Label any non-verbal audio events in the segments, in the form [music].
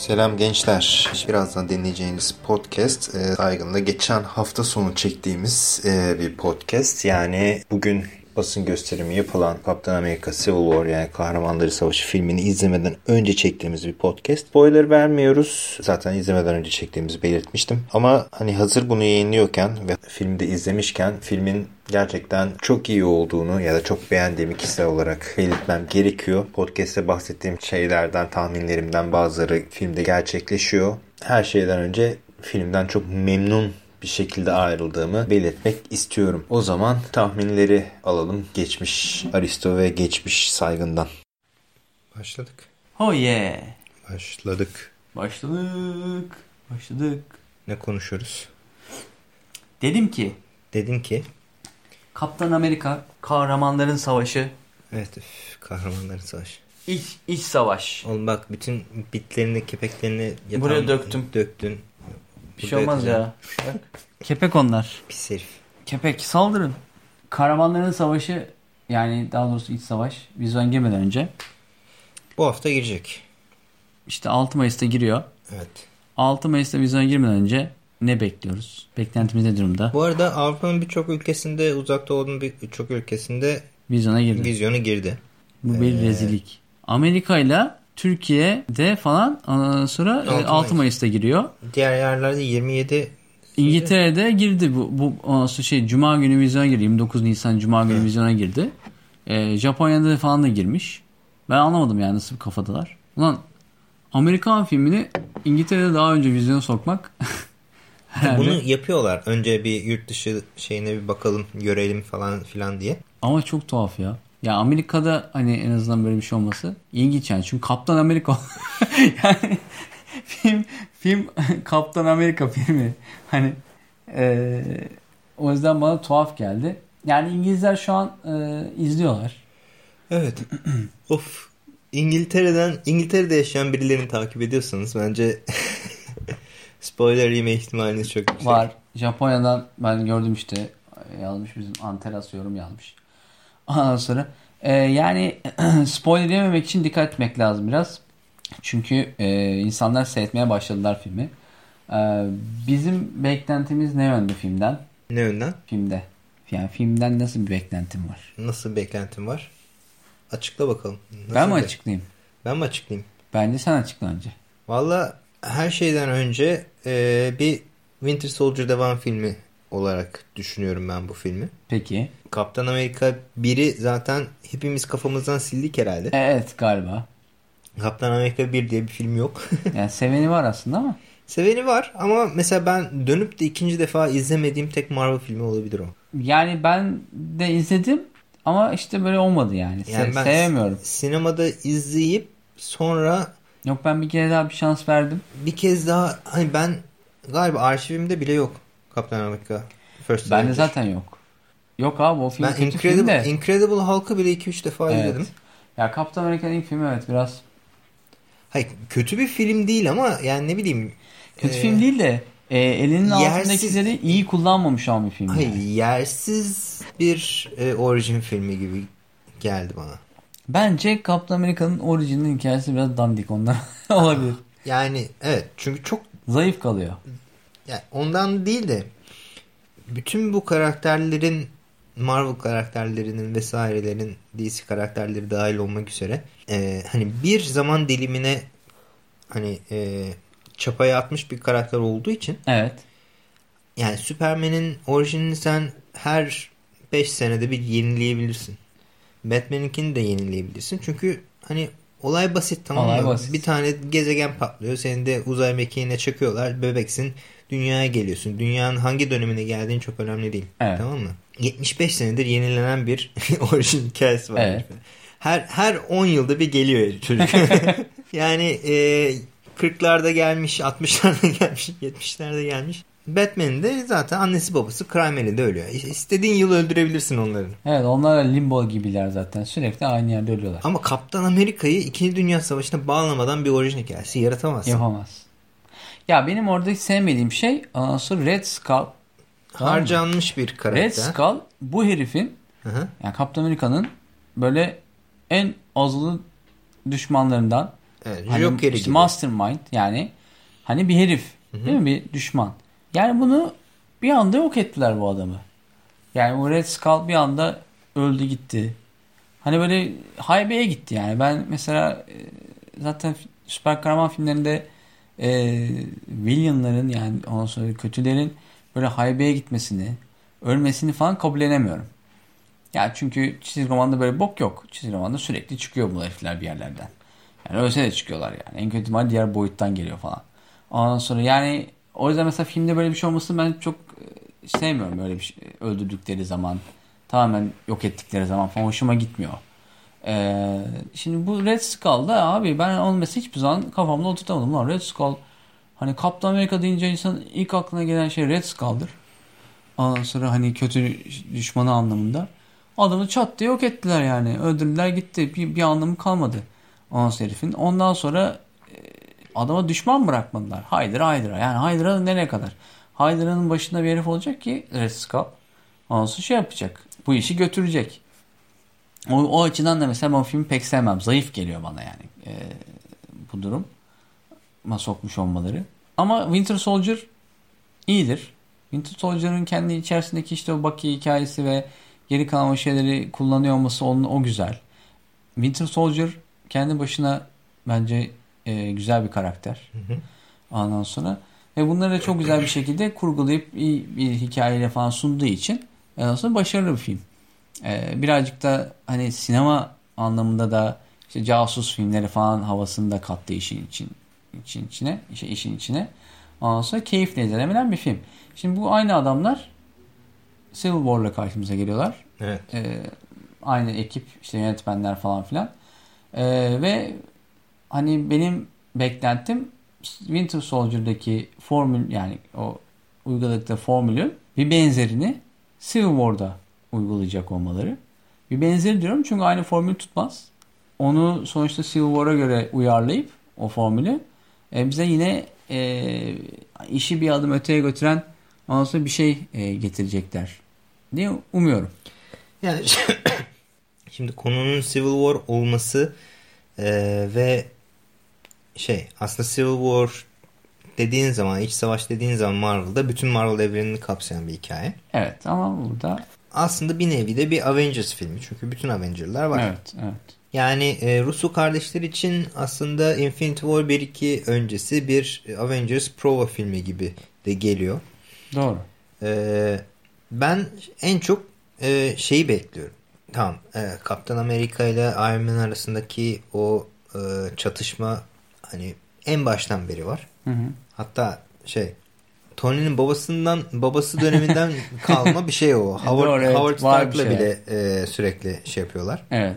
Selam gençler. Birazdan dinleyeceğiniz podcast e, saygında geçen hafta sonu çektiğimiz e, bir podcast. Yani bugün basın gösterimi yapılan Kaptan Amerika Civil War yani Kahramanları Savaşı filmini izlemeden önce çektiğimiz bir podcast. Spoiler vermiyoruz. Zaten izlemeden önce çektiğimizi belirtmiştim. Ama hani hazır bunu yayınlıyorken ve filmde izlemişken filmin gerçekten çok iyi olduğunu ya da çok beğendiğimi kişisel olarak belirtmem gerekiyor. Podcast'te bahsettiğim şeylerden, tahminlerimden bazıları filmde gerçekleşiyor. Her şeyden önce filmden çok memnun bir şekilde ayrıldığımı belirtmek istiyorum. O zaman tahminleri alalım geçmiş Aristo ve geçmiş saygından. Başladık. Oh yeah. Başladık. Başladık. Başladık. Ne konuşuyoruz? Dedim ki Dedin ki Kaptan Amerika Kahramanların Savaşı evet üf, kahramanların savaşı. iç, iç savaş. Oğlum bak bütün bitlerini, kepeklerini yatağın- Buraya döktüm. Döktün. Bir şey olmaz ya. Kepek onlar. Pis herif. Kepek saldırın. Kahramanların Savaşı yani daha doğrusu iç savaş vizyon girmeden önce Bu hafta girecek. işte 6 Mayıs'ta giriyor. Evet. 6 Mayıs'ta vizyona girmeden önce ne bekliyoruz? Beklentimiz ne durumda? Bu arada Avrupa'nın birçok ülkesinde, uzak doğunun birçok ülkesinde Vizyona girdi. vizyona girdi. Bu bir Ee, rezillik. Amerika ile Türkiye'de falan ondan sonra 6 6, 6 Mayıs'ta giriyor. Diğer yerlerde 27 İngiltere'de girdi bu, bu ondan sonra şey Cuma günü vizyona girdi. 29 Nisan Cuma günü vizyona girdi. Ee, Japonya'da falan da girmiş. Ben anlamadım yani nasıl kafadalar. Ulan Amerikan filmini İngiltere'de daha önce vizyona sokmak [laughs] herhalde. Bunu yapıyorlar. Önce bir yurt dışı şeyine bir bakalım, görelim falan filan diye. Ama çok tuhaf ya. Ya Amerika'da hani en azından böyle bir şey olması ilginç yani. Çünkü Kaptan Amerika [laughs] yani film film [laughs] Kaptan Amerika filmi. Hani eee, o yüzden bana tuhaf geldi. Yani İngilizler şu an eee, izliyorlar. Evet. [clears throat] of. İngiltere'den, İngiltere'de yaşayan birilerini takip ediyorsanız bence [laughs] spoiler yeme ihtimaliniz çok yüksek. Var. Japonya'dan ben gördüm işte yazmış bizim Anteras yorum yazmış. Ondan sonra e, yani [clears throat] spoiler yememek için dikkat etmek lazım biraz. Çünkü e, insanlar seyretmeye başladılar filmi. E, bizim beklentimiz ne yönde filmden? Ne yönden? Filmde. Yani filmden nasıl bir beklentim var? Nasıl bir beklentin var? Açıkla bakalım. Nasıl ben mi bir- açıklayayım? Ben mi açıklayayım? Bence sen açıkla önce. Valla her şeyden önce e, bir Winter Soldier devam filmi olarak düşünüyorum ben bu filmi. Peki. Kaptan Amerika 1'i zaten hepimiz kafamızdan sildik herhalde. E, Evet galiba. Kaptan Amerika 1 diye bir film yok. [laughs] Yani seveni var aslında ama. Seveni var ama mesela ben dönüp de ikinci defa izlemediğim tek Marvel filmi olabilir o. Yani ben de izledim ama işte böyle olmadı yani. Se- Yani ben sevemiyorum. sinemada izleyip sonra Yok ben bir kere daha bir şans verdim. bir kez daha hani ben galiba arşivimde bile yok Kaptan Amerika First Bende zaten yok. Yok abi o film ben kötü film Incredible, de. Incredible Hulk'ı bile 2-3 defa Evet. izledim. Ya Kaptan Amerika'nın ilk filmi evet biraz Hayır kötü bir film değil ama yani ne bileyim. kötü e, film değil de e, elinin yersiz- altındakileri iyi kullanmamış olan bir film. Hayır yani. yersiz bir e, orijin filmi gibi geldi bana. Bence Kaptan Amerika'nın orijinal hikayesi biraz dandik ondan [laughs] olabilir. Yani evet çünkü çok Zayıf kalıyor. yani ondan değil de bütün bu karakterlerin Marvel karakterlerinin vesairelerin DC karakterleri dahil olmak üzere e, hani bir zaman dilimine hani e, çapaya atmış bir karakter olduğu için Evet. yani Superman'in orijinini sen her 5 senede bir yenileyebilirsin. Batman'inkini de yenileyebilirsin. Çünkü hani olay basit tamam Olay mı? basit. Bir tane gezegen patlıyor. Seni de uzay mekiğine çakıyorlar. Bebeksin. Dünyaya geliyorsun. Dünyanın hangi dönemine geldiğin çok önemli değil. Evet. Tamam mı? 75 senedir yenilenen bir [laughs] orijin hikayesi var. Evet. Her her 10 yılda bir geliyor çocuk. [laughs] yani e, 40'larda gelmiş, 60'larda gelmiş, 70'lerde gelmiş. Batman'in de zaten annesi babası crime elinde ölüyor. İstediğin yıl öldürebilirsin onların. Evet onlar limbo gibiler zaten. Sürekli aynı yerde ölüyorlar. Ama Kaptan Amerika'yı 2. Dünya Savaşı'na bağlamadan bir orijin hikayesi yaratamazsın. Yapamaz. Ya benim orada hiç sevmediğim şey ondan sonra Red Skull. Harcanmış bir karakter. Red Skull bu herifin Hı hı. yani Kaptan Amerika'nın böyle en azılı düşmanlarından Evet, Hani Joker'i işte gibi. mastermind yani hani bir herif değil mi bir düşman. Yani bunu bir anda yok ettiler bu adamı. Yani o Red Skull bir anda öldü gitti. Hani böyle haybeye gitti yani. Ben mesela e, zaten süper kahraman filmlerinde e, villainların yani ondan sonra kötülerin böyle haybeye gitmesini, ölmesini falan kabullenemiyorum. Ya çünkü çizgi romanda böyle bok yok. Çizgi romanda sürekli çıkıyor bu herifler bir yerlerden. Yani ölse de çıkıyorlar yani. En kötü ihtimal diğer boyuttan geliyor falan. Ondan sonra yani o yüzden mesela filmde böyle bir şey olmasını ben çok e, sevmiyorum. Böyle bir şey, öldürdükleri zaman tamamen yok ettikleri zaman falan hoşuma gitmiyor. Ee, şimdi bu Red Skull'da abi ben mesela hiçbir zaman kafamda oturtamadım. Lan Red Skull hani Kaptan Amerika deyince insan ilk aklına gelen şey Red Skull'dır. Ondan sonra hani kötü düşmanı anlamında. Adamı çat diye yok ettiler yani. Öldürdüler gitti. Bir, bir anlamı kalmadı. Sonra herifin. Ondan sonra e, adama düşman bırakmadılar. Hydra Hydra. Yani Hydra nereye kadar? Hydra'nın başında bir herif olacak ki Red Skull. Ondan sonra şey yapacak. Bu işi götürecek. O, o açıdan da mesela ben filmi pek sevmem. Zayıf geliyor bana yani e, bu durum. Ma sokmuş olmaları. Ama Winter Soldier iyidir. Winter Soldier'ın kendi içerisindeki işte o Bucky hikayesi ve geri kalan o şeyleri kullanıyor olması onun, o güzel. Winter Soldier kendi başına bence e, güzel bir karakter. Hı hı. Ondan sonra ve bunları da çok güzel bir şekilde kurgulayıp iyi bir hikayeyle falan sunduğu için sonra başarılı bir film. Ee, birazcık da hani sinema anlamında da işte casus filmleri falan havasını da kattı işin için, için içine, işte işin içine. Ondan sonra keyifle izlenebilen bir film. Şimdi bu aynı adamlar Civil War'la karşımıza geliyorlar. Evet. Ee, aynı ekip işte yönetmenler falan filan. Ee, ve hani benim beklentim Winter Soldier'daki formül yani o uyguladıkları formülün bir benzerini Civil War'da uygulayacak olmaları. Bir benzeri diyorum çünkü aynı formül tutmaz. Onu sonuçta Civil War'a göre uyarlayıp o formülü e, bize yine e, işi bir adım öteye götüren ondan sonra bir şey e, getirecekler diye umuyorum. Yani [coughs] şimdi konunun Civil War olması e, ve şey aslında Civil War dediğin zaman iç savaş dediğin zaman Marvel'da bütün Marvel evrenini kapsayan bir hikaye. Evet ama burada Aslında bir nevi de bir Avengers filmi çünkü bütün Avenger'lar var. evet evet. Yani e, Russo kardeşler için aslında Infinity War 1-2 öncesi bir Avengers prova filmi gibi de geliyor. Doğru. E, ben en çok e, şeyi bekliyorum. Tamam e, Kaptan Amerika ile Iron Man arasındaki o e, çatışma hani en baştan beri var. Hı hı. Hatta şey Tony'nin babasından babası döneminden [laughs] kalma bir şey o. Howard, Doğru, evet. Howard Stark'la şey. bile e, sürekli şey yapıyorlar. Evet.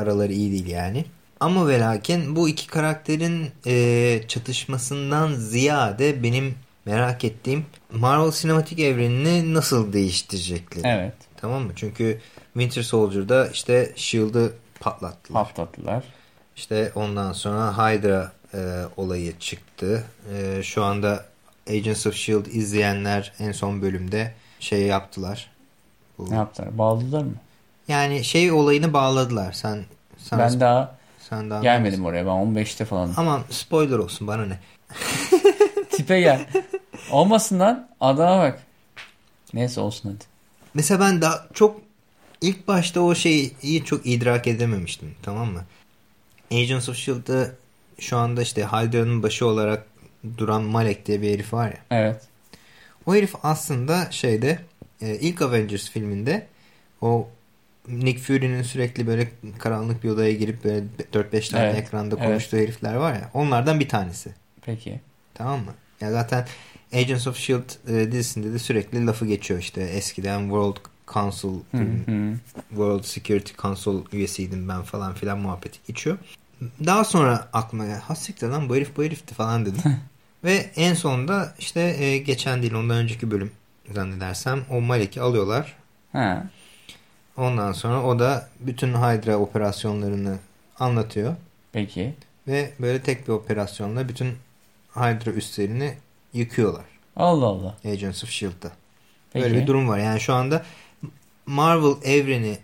Araları iyi değil yani. Ama ve lakin bu iki karakterin e, çatışmasından ziyade benim merak ettiğim Marvel sinematik evrenini nasıl değiştirecekleri. Evet. Tamam mı? Çünkü Winter Soldier'da işte S.H.I.E.L.D'ı patlattılar. Patlattılar. İşte ondan sonra Hydra e, olayı çıktı. E, şu anda Agents of S.H.I.E.L.D. izleyenler en son bölümde şey yaptılar. Bu, Ne yaptılar? Bağladılar mı? Yani şey olayını bağladılar. Sen sen, ben daha sen daha gelmedim oraya. Ben 15'te falan. Aman spoiler olsun bana ne. [laughs] Tipe gel. Olmasın lan. Adama bak. Neyse olsun hadi. Mesela ben daha çok ilk başta o şeyi çok idrak edememiştim. Tamam mı? Agents of S.H.I.E.L.D'da şu anda işte Hydra'nın başı olarak duran Malek diye bir herif var ya. Evet. O herif aslında şeyde e, ilk Avengers filminde o Nick Fury'nin sürekli böyle karanlık bir odaya girip böyle 4-5 tane Evet, ekranda evet. konuştuğu herifler var ya. Onlardan bir tanesi. Peki. Tamam mı? Ya zaten Agents of S.H.I.E.L.D. e, dizisinde de sürekli lafı geçiyor işte. Eskiden World Council, Hı hı. World Security Council üyesiydim ben falan filan muhabbeti geçiyor. Daha sonra aklıma geldi. Ha siktir lan bu herif bu herifti falan dedim. Ve en sonunda işte e, geçen değil ondan önceki bölüm zannedersem o Malek'i alıyorlar. Ha. Ondan sonra o da bütün Hydra operasyonlarını anlatıyor. Peki. Ve böyle tek bir operasyonla bütün Hydra üslerini yıkıyorlar. Allah Allah. Agents of S.H.I.E.L.D'da. Peki. Böyle bir durum var. Yani şu anda Marvel evreni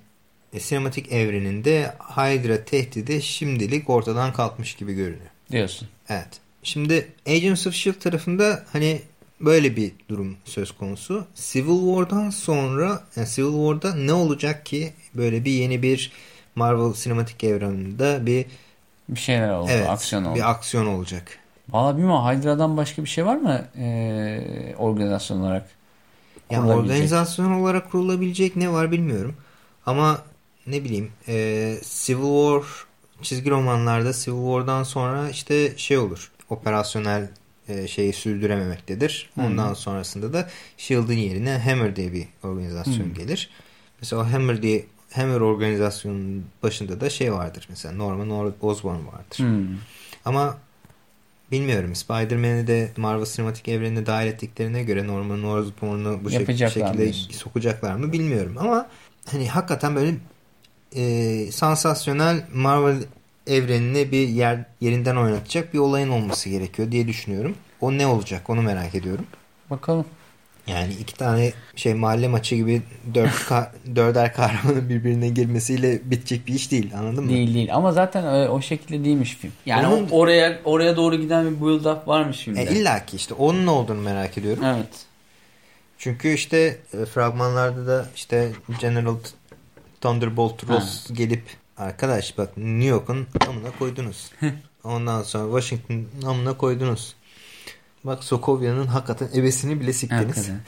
e, sinematik evreninde Hydra tehdidi şimdilik ortadan kalkmış gibi görünüyor. Diyorsun. Evet. Şimdi Agents of S.H.I.E.L.D. tarafında hani böyle bir durum söz konusu. Civil War'dan sonra yani Civil War'da ne olacak ki böyle bir yeni bir Marvel sinematik evreninde bir Bir şeyler oldu. evet, aksiyon oldu. bir aksiyon olacak. Valla bilmiyorum Hydra'dan başka bir şey var mı ee, organizasyon olarak? Yani organizasyon olarak kurulabilecek ne var bilmiyorum. Ama ne bileyim e, Civil War çizgi romanlarda Civil War'dan sonra işte şey olur. Operasyonel e, şeyi sürdürememektedir. Ondan sonrasında da Shield'ın yerine Hammer diye bir organizasyon Hı. gelir. Mesela o Hammer diye Hammer organizasyonunun başında da şey vardır. Mesela Norman Osborn vardır. Hmm. Ama bilmiyorum. Spider-Man'i de Marvel Sinematik Evreni'ne dahil ettiklerine göre Norman Osborn'u bu Yapacaklar mı şekilde diyorsun? sokacaklar mı bilmiyorum. Ama hani hakikaten böyle e, sansasyonel Marvel evrenine bir yer yerinden oynatacak bir olayın olması gerekiyor diye düşünüyorum. O ne olacak onu merak ediyorum. Bakalım. Yani iki tane şey mahalle maçı gibi dört [laughs] ka- dörder kahramanın birbirine girmesiyle bitecek bir iş değil anladın mı? Değil değil ama zaten o, o şekilde değilmiş film. Yani Onun- oraya oraya doğru giden bir build up varmış filmde. E, İlla ki işte onun ne olduğunu merak ediyorum. Evet. Çünkü işte e, fragmanlarda da işte General Thunderbolt Ross gelip arkadaş bak New York'un amına koydunuz. [laughs] Ondan sonra Washington'ın amına koydunuz. Bak Sokovya'nın hakikaten ebesini bile siktiniz. Hakikaten.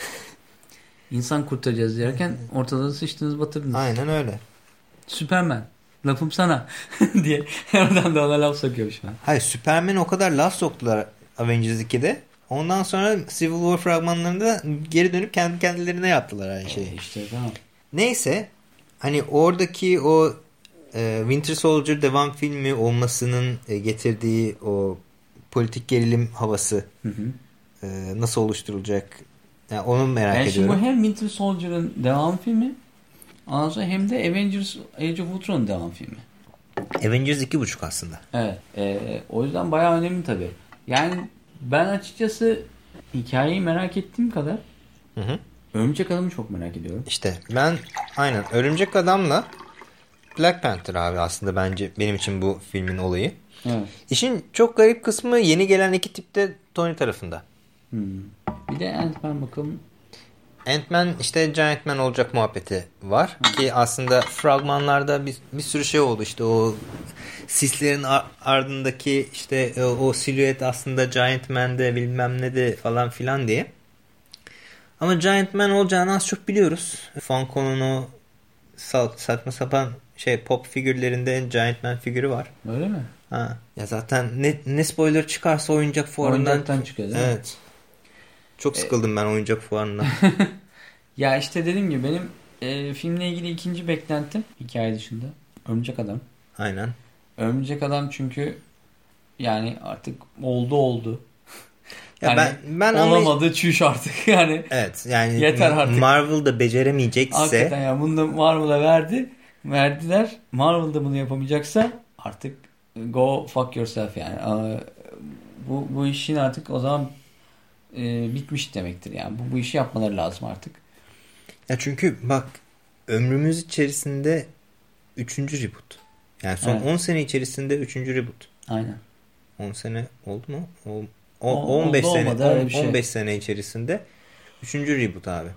İnsan kurtaracağız derken ortada sıçtınız batırdınız. Aynen öyle. Süpermen. Lafım sana [laughs] diye oradan da ona laf sokuyormuş ben. Hayır Superman o kadar laf soktular Avengers 2'de. Ondan sonra Civil War fragmanlarında geri dönüp kendi kendilerine yaptılar aynı şeyi. İşte tamam. Neyse hani oradaki o Winter Soldier devam filmi olmasının e, getirdiği o politik gerilim havası Hı hı. e, nasıl oluşturulacak yani onu merak Yani şimdi ediyorum. bu hem Winter Soldier'ın devam filmi ondan hem de Avengers Age of Ultron'un devam filmi. Avengers 2.5 aslında. Evet. e, o yüzden bayağı önemli tabii. Yani ben açıkçası hikayeyi merak ettiğim kadar Hı hı. Örümcek Adam'ı çok merak ediyorum. İşte ben aynen Örümcek Adam'la Black Panther abi aslında bence benim için bu filmin olayı. Evet. İşin çok garip kısmı yeni gelen iki tipte Tony tarafında. Hmm. Bir de Ant-Man bakalım. Ant-Man işte Giant Man olacak muhabbeti var. Ki aslında fragmanlarda bir, bir sürü şey oldu. İşte o sislerin ar- ardındaki işte e, o silüet aslında Giant Man'de bilmem ne de falan filan diye. Ama Giant Man olacağını az çok biliyoruz. Funko'nun o sa- saçma sapan şey pop figürlerinde Giant Man figürü var. Öyle mi? Ha. Ya zaten ne, ne spoiler çıkarsa oyuncak fuarından. Oyuncaktan çıkıyor değil mi? Evet. Çok sıkıldım ben oyuncak fuarından. [laughs] Ya işte dediğim gibi benim e, filmle ilgili ikinci beklentim hikaye dışında Örümcek Adam. Aynen. Örümcek Adam çünkü yani artık oldu oldu. Ya Yani ben ben ama olamadı çüş artık [laughs] yani. evet yani Yeter artık. Marvel'da beceremeyecekse Hakikaten ya bunu da Marvel'a verdi. Verdiler. Marvel da bunu yapamayacaksa artık go fuck yourself yani. Bu, bu işin artık o zaman e, bitmiş demektir yani. Bu, bu işi yapmaları lazım artık. ya çünkü bak ömrümüz içerisinde 3. reboot. Yani son Evet. 10 sene içerisinde 3. reboot. Aynen. 10 sene oldu mu? O, o- O- 15 oldu, sene olmadı, öyle bir şey. 15 sene içerisinde 3. reboot abi.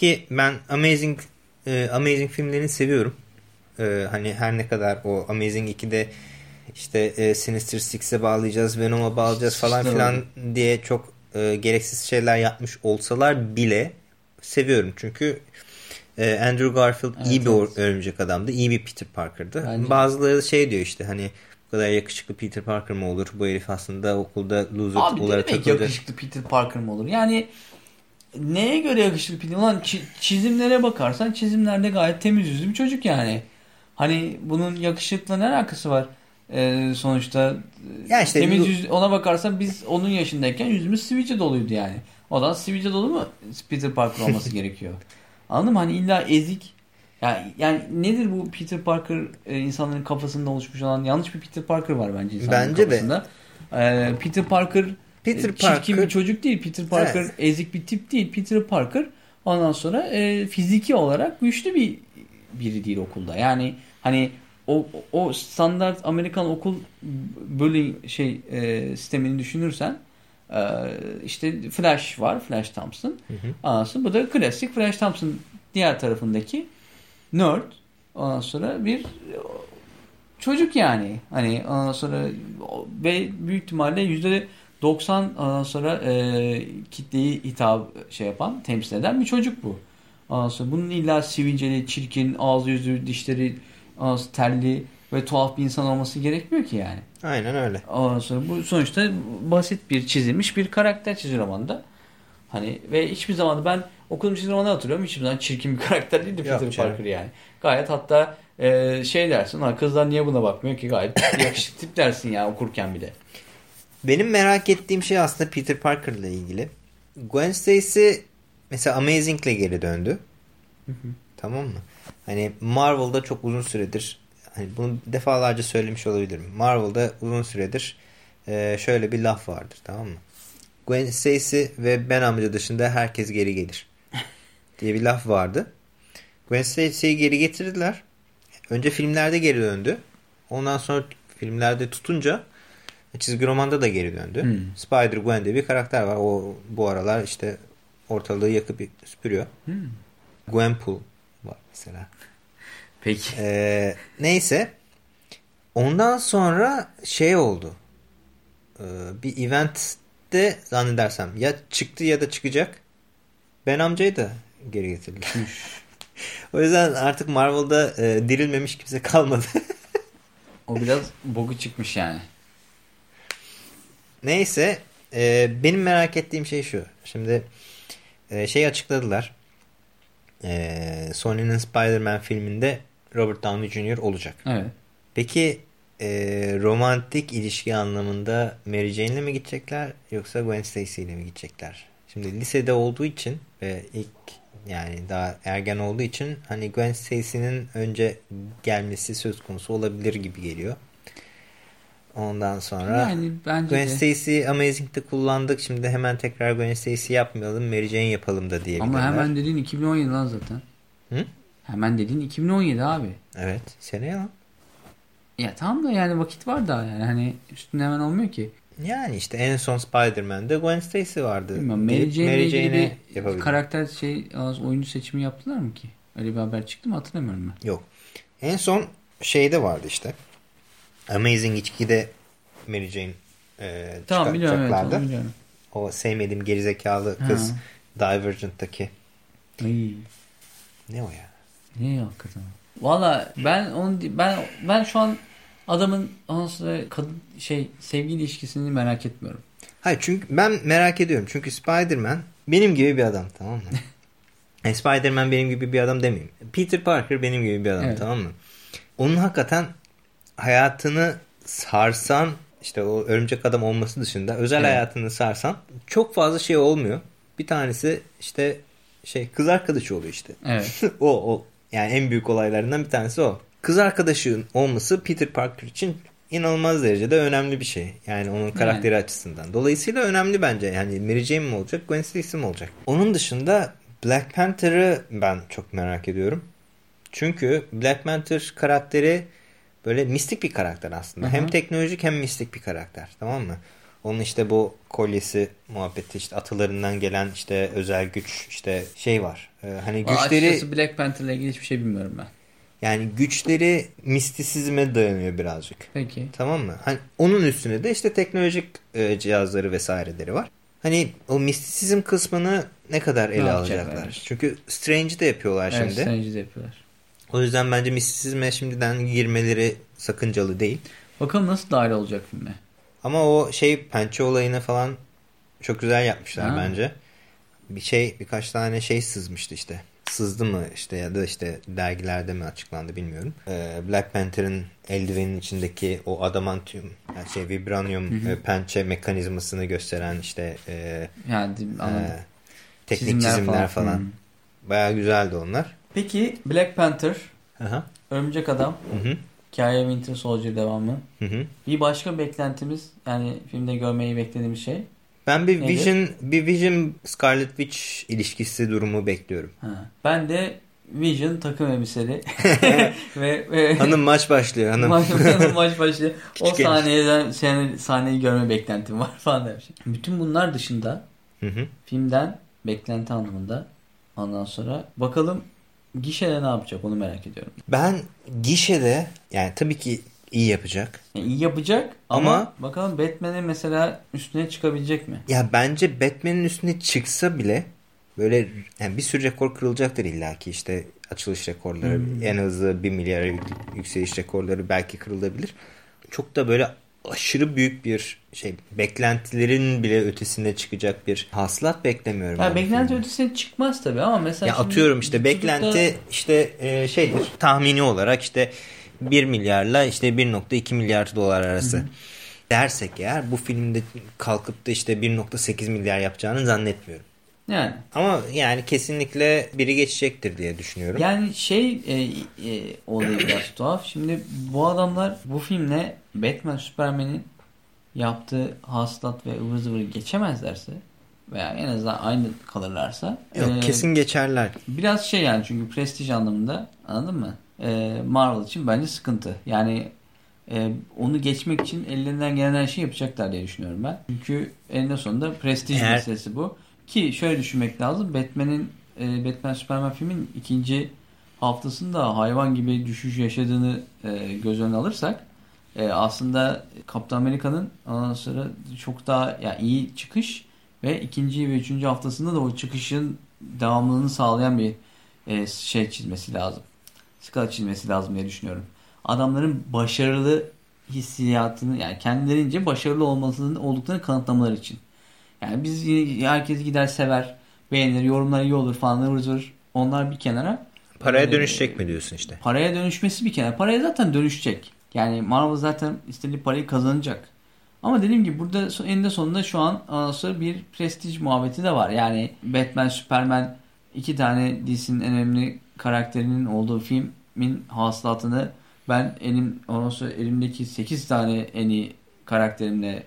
Ki ben Amazing e, Amazing filmlerini seviyorum. E, hani her ne kadar o Amazing 2'de işte e, Sinister Six'e bağlayacağız, Venom'a bağlayacağız falan İşte filan diye çok e, gereksiz şeyler yapmış olsalar bile seviyorum. Çünkü e, Andrew Garfield Evet, iyi bir evet. örümcek adamdı. iyi bir Peter Parker'dı. Bence- Bazıları şey diyor işte hani bu kadar yakışıklı Peter Parker mı olur? Bu herif aslında okulda loser Abi olarak demek takıldı. yakışıklı Peter Parker mı olur? Yani neye göre yakışıklı Peter? Ulan çi- çizimlere bakarsan çizimlerde gayet temiz yüzlü bir çocuk yani. Hani bunun yakışıklı ne alakası var? Ee, sonuçta Ya işte temiz bu- yüz, ona bakarsan biz onun yaşındayken yüzümüz sivilce doluydu yani. O da sivilce dolu mu Peter Parker olması [laughs] gerekiyor. Anladın mı? Hani illa ezik yani, yani nedir bu Peter Parker e, insanların kafasında oluşmuş olan yanlış bir Peter Parker var bence insanların Bence de. kafasında. Ee, Peter Parker Peter e, çirkin Parker- bir çocuk değil. Peter Parker Evet. ezik bir tip değil. Peter Parker ondan sonra e, fiziki olarak güçlü bir biri değil okulda. Yani hani o, o standart Amerikan okul bullying şey e, sistemini düşünürsen e, işte Flash var. Flash Thompson. Hı hı. Ondan bu da klasik Flash Thompson diğer tarafındaki nerd. Ondan sonra bir çocuk yani. Hani ondan sonra ve büyük ihtimalle yüzde 90 ondan sonra e, kitleyi hitap şey yapan, temsil eden bir çocuk bu. Sonra bunun illa sivilceli, çirkin, ağzı yüzü, dişleri sonra terli ve tuhaf bir insan olması gerekmiyor ki yani. Aynen öyle. Sonra bu sonuçta basit bir çizilmiş bir karakter çizgi romanda. Hani ve hiçbir zaman ben okuduğum çizgi romanı hatırlıyorum. Hiçbir zaman çirkin bir [laughs] karakter değildi Peter Yok. Parker yani. Gayet hatta e, şey dersin ha kızlar niye buna bakmıyor ki gayet [laughs] yakışıklı tip dersin ya okurken bile. Benim merak ettiğim şey aslında Peter Parker'la ilgili. Gwen Stacy mesela Amazing'le geri döndü. Tamam mı? Hani Marvel'da çok uzun süredir hani bunu defalarca söylemiş olabilirim. Marvel'da uzun süredir e, şöyle bir laf vardır tamam mı? Gwen Stacy ve Ben amca dışında herkes geri gelir. [laughs] diye bir laf vardı. Gwen Stacy'yi geri getirdiler. Önce filmlerde geri döndü. Ondan sonra filmlerde tutunca çizgi romanda da geri döndü. Hmm. Spider-Gwen diye bir karakter var. O bu aralar işte ortalığı yakıp süpürüyor. Hmm. Gwenpool var mesela. [laughs] Peki. Ee, neyse. Ondan sonra şey oldu. Ee, bir eventte zannedersem ya çıktı ya da çıkacak. Ben amcayı da geri getirdiler. [laughs] o yüzden artık Marvel'da e, dirilmemiş kimse kalmadı. O biraz bogu çıkmış yani. Neyse. e, benim merak ettiğim şey şu. Şimdi e, şey açıkladılar. E, Sony'nin Spider-Man filminde Robert Downey Jr. olacak. Evet. Peki e, romantik ilişki anlamında Mary Jane'le mi gidecekler yoksa Gwen Stacy ile mi gidecekler? Şimdi lisede olduğu için ve ilk yani daha ergen olduğu için hani Gwen Stacy'nin önce gelmesi söz konusu olabilir gibi geliyor. Ondan sonra Yani bence Gwen. Stacy Amazing'de kullandık. Şimdi hemen tekrar Gwen Stacy yapmayalım. Mary Jane yapalım da diyebilirler. Ama hemen dediğin 2017 lan zaten. Hı? Hemen dediğin 2017 abi. Evet. Seneye lan. Ya tamam da yani vakit var daha yani. Hani üstünde hemen olmuyor ki. Yani işte en son Spider-Man'de Gwen Stacy vardı. Bilmiyorum. Mary Jane'le Mary ilgili karakter şey oyuncu seçimi yaptılar mı ki? Öyle bir haber çıktı mı hatırlamıyorum ben. Yok. En son şeyde vardı işte. Amazing 2'de Mary Jane e, Tamam biliyorum evet biliyorum. O sevmediğim gerizekalı kız Divergent'taki. Ay, Ne o ya? ne hakikaten. Valla ben onu ben ben şu an adamın sonra kadın şey sevgili ilişkisini merak etmiyorum. Hayır çünkü ben merak ediyorum. Çünkü Spider-Man benim gibi bir adam tamam mı? [laughs] E, Spider-Man benim gibi bir adam demeyeyim. Peter Parker benim gibi bir adam Evet. tamam mı? Onun hakikaten hayatını sarsan işte o örümcek adam olması dışında özel Evet. hayatını sarsan çok fazla şey olmuyor. Bir tanesi işte şey kız arkadaşı oluyor işte. Evet. [laughs] o o yani en büyük olaylarından bir tanesi o. Kız arkadaşının olması Peter Parker için inanılmaz derecede önemli bir şey. Yani onun karakteri açısından. Dolayısıyla önemli bence. Yani Mary Jane mi olacak, Gwen Stacy mi olacak? Onun dışında Black Panther'ı ben çok merak ediyorum. Çünkü Black Panther karakteri böyle mistik bir karakter aslında. Hı hı. Hem teknolojik hem mistik bir karakter. Tamam mı? Onun işte bu kolyesi muhabbeti işte atalarından gelen işte özel güç işte şey var. Ee, hani Valla güçleri Açıkçası Black Panther'la ilgili hiçbir şey bilmiyorum ben. yani güçleri mistisizme dayanıyor birazcık. Peki. Tamam mı? Hani onun üstüne de işte teknolojik e, cihazları vesaireleri var. Hani o mistisizm kısmını ne kadar ele yapacaklar? alacaklar? Çünkü Strange'i de yapıyorlar Evet, şimdi. Strange'i de yapıyorlar. O yüzden bence mistisizme şimdiden girmeleri sakıncalı değil. Bakalım nasıl dahil olacak filme. Ama o şey pençe olayını falan çok güzel yapmışlar Ha. bence. Bir şey birkaç tane şey sızmıştı işte. Sızdı mı işte ya da işte dergilerde mi açıklandı bilmiyorum. Ee, Black Panther'ın eldivenin içindeki o adamantium yani şey vibranium e, pençe mekanizmasını gösteren işte e, Yani e, teknik çizimler, falan. Hmm. Bayağı güzeldi onlar. Peki Black Panther, Aha. Örümcek Adam, Hı hı. hikaye Winter Soldier devamı. Hı hı. Bir başka beklentimiz yani filmde görmeyi beklediğimiz şey. Ben bir Neydi? Vision bir Vision Scarlet Witch ilişkisi durumu bekliyorum. Ha. Ben de Vision takım elbiseli [laughs] [laughs] ve, ve hanım maç başlıyor hanım. maç, maç başlıyor. [laughs] o sahneden sahne, sahneyi görme beklentim var falan demiş. Bütün bunlar dışında Hı hı. filmden beklenti anlamında ondan sonra bakalım gişede ne yapacak onu merak ediyorum. Ben gişede yani tabii ki iyi yapacak. Yani iyi yapacak ama, Ama- bakalım Batman'in mesela üstüne çıkabilecek mi? Ya bence Batman'in üstüne çıksa bile böyle yani bir sürü rekor kırılacaktır illaki işte açılış rekorları en hızlı 1 milyara yük- yükseliş rekorları belki kırılabilir. Çok da böyle aşırı büyük bir şey beklentilerin bile ötesine çıkacak bir hasılat beklemiyorum. Ya beklenti filmden. ötesine çıkmaz tabii ama mesela Ya atıyorum işte da- beklenti işte e, şeydir tahmini olarak işte 1 milyarla işte 1.2 milyar dolar arası dersek eğer bu filmde kalkıp da işte 1.8 milyar yapacağını zannetmiyorum. Yani Ama yani kesinlikle biri geçecektir diye düşünüyorum. Yani şey e, e, olayı biraz [clears throat] tuhaf. Şimdi bu adamlar bu filmle Batman Superman'in yaptığı hasılat ve ıvır zıvırı geçemezlerse veya en azından aynı kalırlarsa Yok e, kesin geçerler. biraz şey yani çünkü prestij anlamında anladın mı? E, Marvel için bence sıkıntı. Yani e, onu geçmek için ellerinden gelen her şeyi yapacaklar diye düşünüyorum ben. Çünkü eninde sonunda prestij Eğer- meselesi bu. Ki şöyle düşünmek lazım. Batman'in e, Batman Superman filmin ikinci haftasında hayvan gibi düşüş yaşadığını e, göz önüne alırsak e, aslında Kaptan Amerika'nın ondan sonra çok daha yani iyi çıkış ve ikinci ve üçüncü haftasında da o çıkışın devamlılığını sağlayan bir şey çizmesi lazım. Skala çizmesi lazım diye düşünüyorum. Adamların başarılı hissiyatını yani kendilerince başarılı olmasının olduklarını kanıtlamaları için. Yani biz herkes gider sever, beğenir, yorumlar iyi olur falan ıvır zıvır. Onlar bir kenara. Paraya Ee, dönüşecek mi diyorsun işte? Paraya dönüşmesi bir kenara. Paraya zaten dönüşecek. Yani Marvel zaten istediği parayı kazanacak. Ama dediğim gibi burada eninde sonunda şu an sonra bir prestij muhabbeti de var. Yani Batman, Superman iki tane DC'nin en önemli karakterinin olduğu filmin hasılatını ben elim ondan sonra elimdeki 8 tane en iyi karakterimle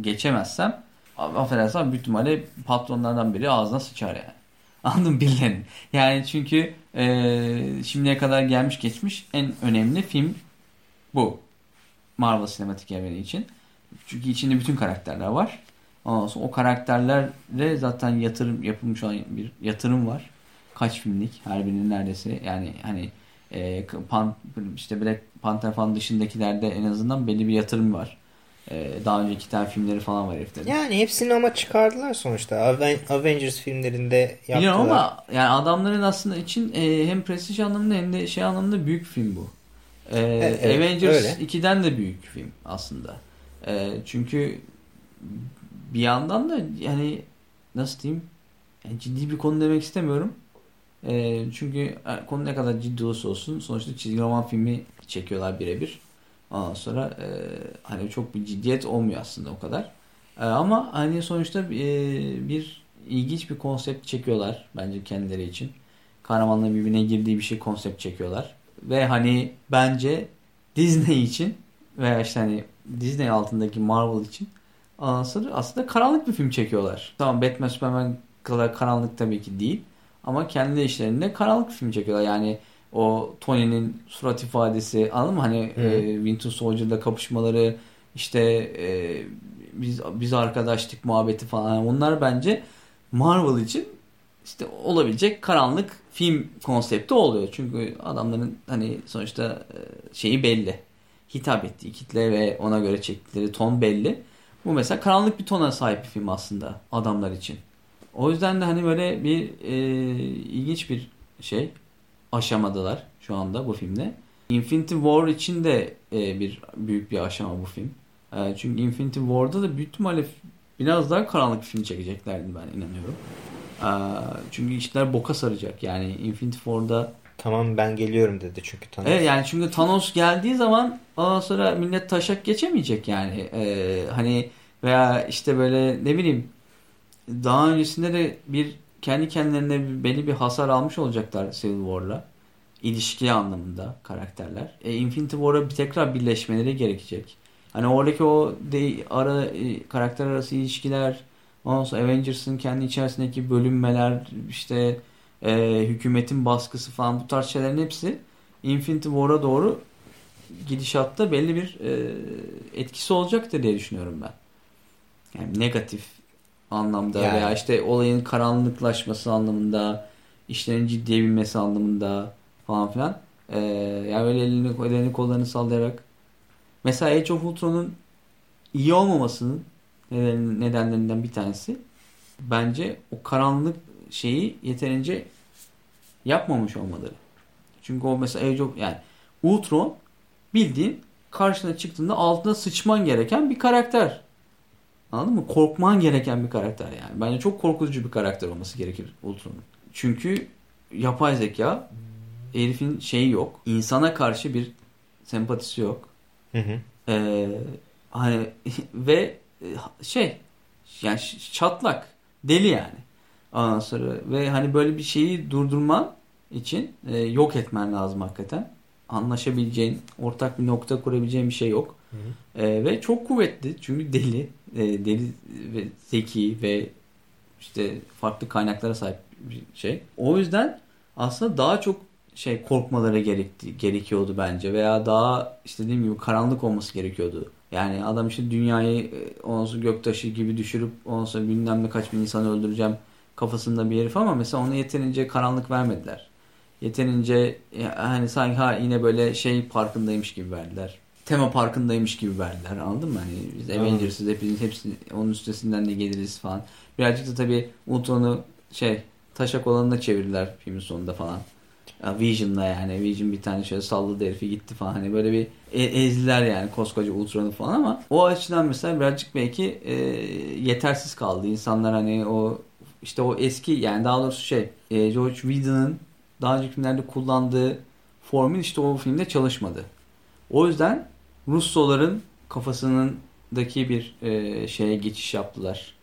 geçemezsem affedersen büyük ihtimalle patronlardan biri ağzına sıçar yani. [laughs] Anladın? Birilerinin. Yani çünkü e, şimdiye kadar gelmiş geçmiş en önemli film bu. Marvel sinematik evreni için. Çünkü içinde bütün karakterler var. Ondan sonra o karakterlere zaten yatırım yapılmış olan bir yatırım var. Kaç filmlik her birinin neredeyse yani hani e, pan, işte Black Panther falan dışındakilerde en azından belli bir yatırım var. E, daha önce iki tane filmleri falan var heriflerin. Yani hepsini ama çıkardılar sonuçta. Aven- Avengers filmlerinde yaptılar. Biliyorum ama yani adamların aslında için e, hem prestij anlamında hem de şey anlamında büyük film bu. E, evet, Avengers öyle. 2'den de büyük film aslında. E, çünkü bir yandan da yani nasıl diyeyim yani ciddi bir konu demek istemiyorum. E, çünkü e, konu ne kadar ciddi olursa olsun sonuçta çizgi roman filmi çekiyorlar birebir. Ondan sonra e, hani çok bir ciddiyet olmuyor aslında o kadar. E, ama hani sonuçta e, bir ilginç bir konsept çekiyorlar bence kendileri için. Kahramanların birbirine girdiği bir şey konsept çekiyorlar. Ve hani bence Disney için veya işte hani Disney altındaki Marvel için sonra aslında karanlık bir film çekiyorlar. Tamam Batman Superman kadar karanlık tabii ki değil. Ama kendi işlerinde karanlık bir film çekiyorlar. Yani o Tony'nin surat ifadesi anladın mı? Hani Hı. e, Winter Soldier'la kapışmaları işte e, biz biz arkadaşlık muhabbeti falan Yani onlar bence Marvel için işte olabilecek karanlık film konsepti oluyor. Çünkü adamların hani sonuçta e, şeyi belli. Hitap ettiği kitle ve ona göre çektikleri ton belli. Bu mesela karanlık bir tona sahip bir film aslında adamlar için. O yüzden de hani böyle bir e, ilginç bir şey aşamadalar şu anda bu filmde. Infinity War için de e, bir büyük bir aşama bu film. E, çünkü Infinity War'da da büyük ihtimalle biraz daha karanlık bir film çekeceklerdi ben inanıyorum. E, çünkü işler boka saracak. Yani Infinity War'da Tamam ben geliyorum dedi çünkü Thanos. Evet yani çünkü Thanos geldiği zaman ondan sonra millet taşak geçemeyecek yani. Ee, hani veya işte böyle ne bileyim daha öncesinde de bir kendi kendilerine belli bir hasar almış olacaklar Civil War'la. İlişki anlamında karakterler. E, Infinity War'a bir tekrar birleşmeleri gerekecek. Hani oradaki o de, ara e, karakter arası ilişkiler ondan sonra Avengers'ın kendi içerisindeki bölünmeler işte e, hükümetin baskısı falan bu tarz şeylerin hepsi Infinity War'a doğru gidişatta belli bir e, etkisi olacaktır diye düşünüyorum ben. Yani negatif anlamda Yani. veya işte olayın karanlıklaşması anlamında, işlerin ciddiye binmesi anlamında falan filan. Ee, yani öyle elini, elini kollarını sallayarak mesela Age of Ultron'un iyi olmamasının neden- nedenlerinden bir tanesi bence o karanlık şeyi yeterince yapmamış olmaları. Çünkü o mesela Age of yani Ultron bildiğin karşına çıktığında altına sıçman gereken bir karakter. Anladın mı? Korkman gereken bir karakter yani. Bence çok korkutucu bir karakter olması gerekir Ultron'un. Çünkü yapay zeka herifin şeyi yok. İnsana karşı bir sempatisi yok. Hı hı. Ee, hani [laughs] ve e, şey yani çatlak deli yani. Ondan sonra ve hani böyle bir şeyi durdurman için e, yok etmen lazım hakikaten. Anlaşabileceğin, ortak bir nokta kurabileceğin bir şey yok. Hı E, ve çok kuvvetli çünkü deli, e, deli ve zeki ve işte farklı kaynaklara sahip bir şey. O yüzden aslında daha çok şey korkmaları gerekti, gerekiyordu bence veya daha işte dediğim gibi karanlık olması gerekiyordu. Yani adam işte dünyayı e, ondan sonra göktaşı gibi düşürüp ondan sonra bilmem ne kaç bin insanı öldüreceğim kafasında bir herif ama mesela ona yeterince karanlık vermediler. Yeterince ya, hani sanki ha yine böyle şey parkındaymış gibi verdiler. Tema parkındaymış gibi verdiler anladın mı? Hani biz. Avengers'ız hepimiz hepsi onun üstesinden de geliriz falan. Birazcık da tabii Ultron'u şey taşak olanına çevirdiler filmin sonunda falan. Vision'la yani. Vision bir tane şöyle salladı herifi gitti falan. Hani böyle bir e- ezdiler yani koskoca Ultron'u falan ama o açıdan mesela birazcık belki e, yetersiz kaldı. İnsanlar hani o işte o eski yani daha doğrusu şey e, George Whedon'ın daha önceki filmlerde kullandığı formül işte o filmde çalışmadı. O yüzden Russoların kafasındaki bir e, şeye geçiş yaptılar.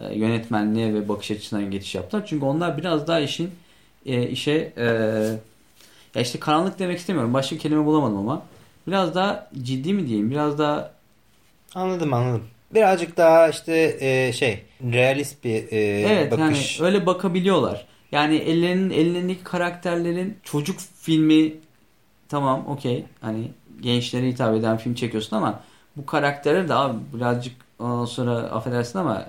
E, yönetmenliğe ve bakış açısına geçiş yaptılar. Çünkü onlar biraz daha işin e, işe e, ya işte karanlık demek istemiyorum. Başka bir kelime bulamadım ama biraz daha ciddi mi diyeyim? Biraz daha Anladım anladım. Birazcık daha işte e, şey realist bir e, evet bakış. yani öyle bakabiliyorlar. Yani ellerinin ellerindeki karakterlerin çocuk filmi tamam okey hani gençlere hitap eden film çekiyorsun ama bu karaktere daha birazcık ondan sonra affedersin ama e,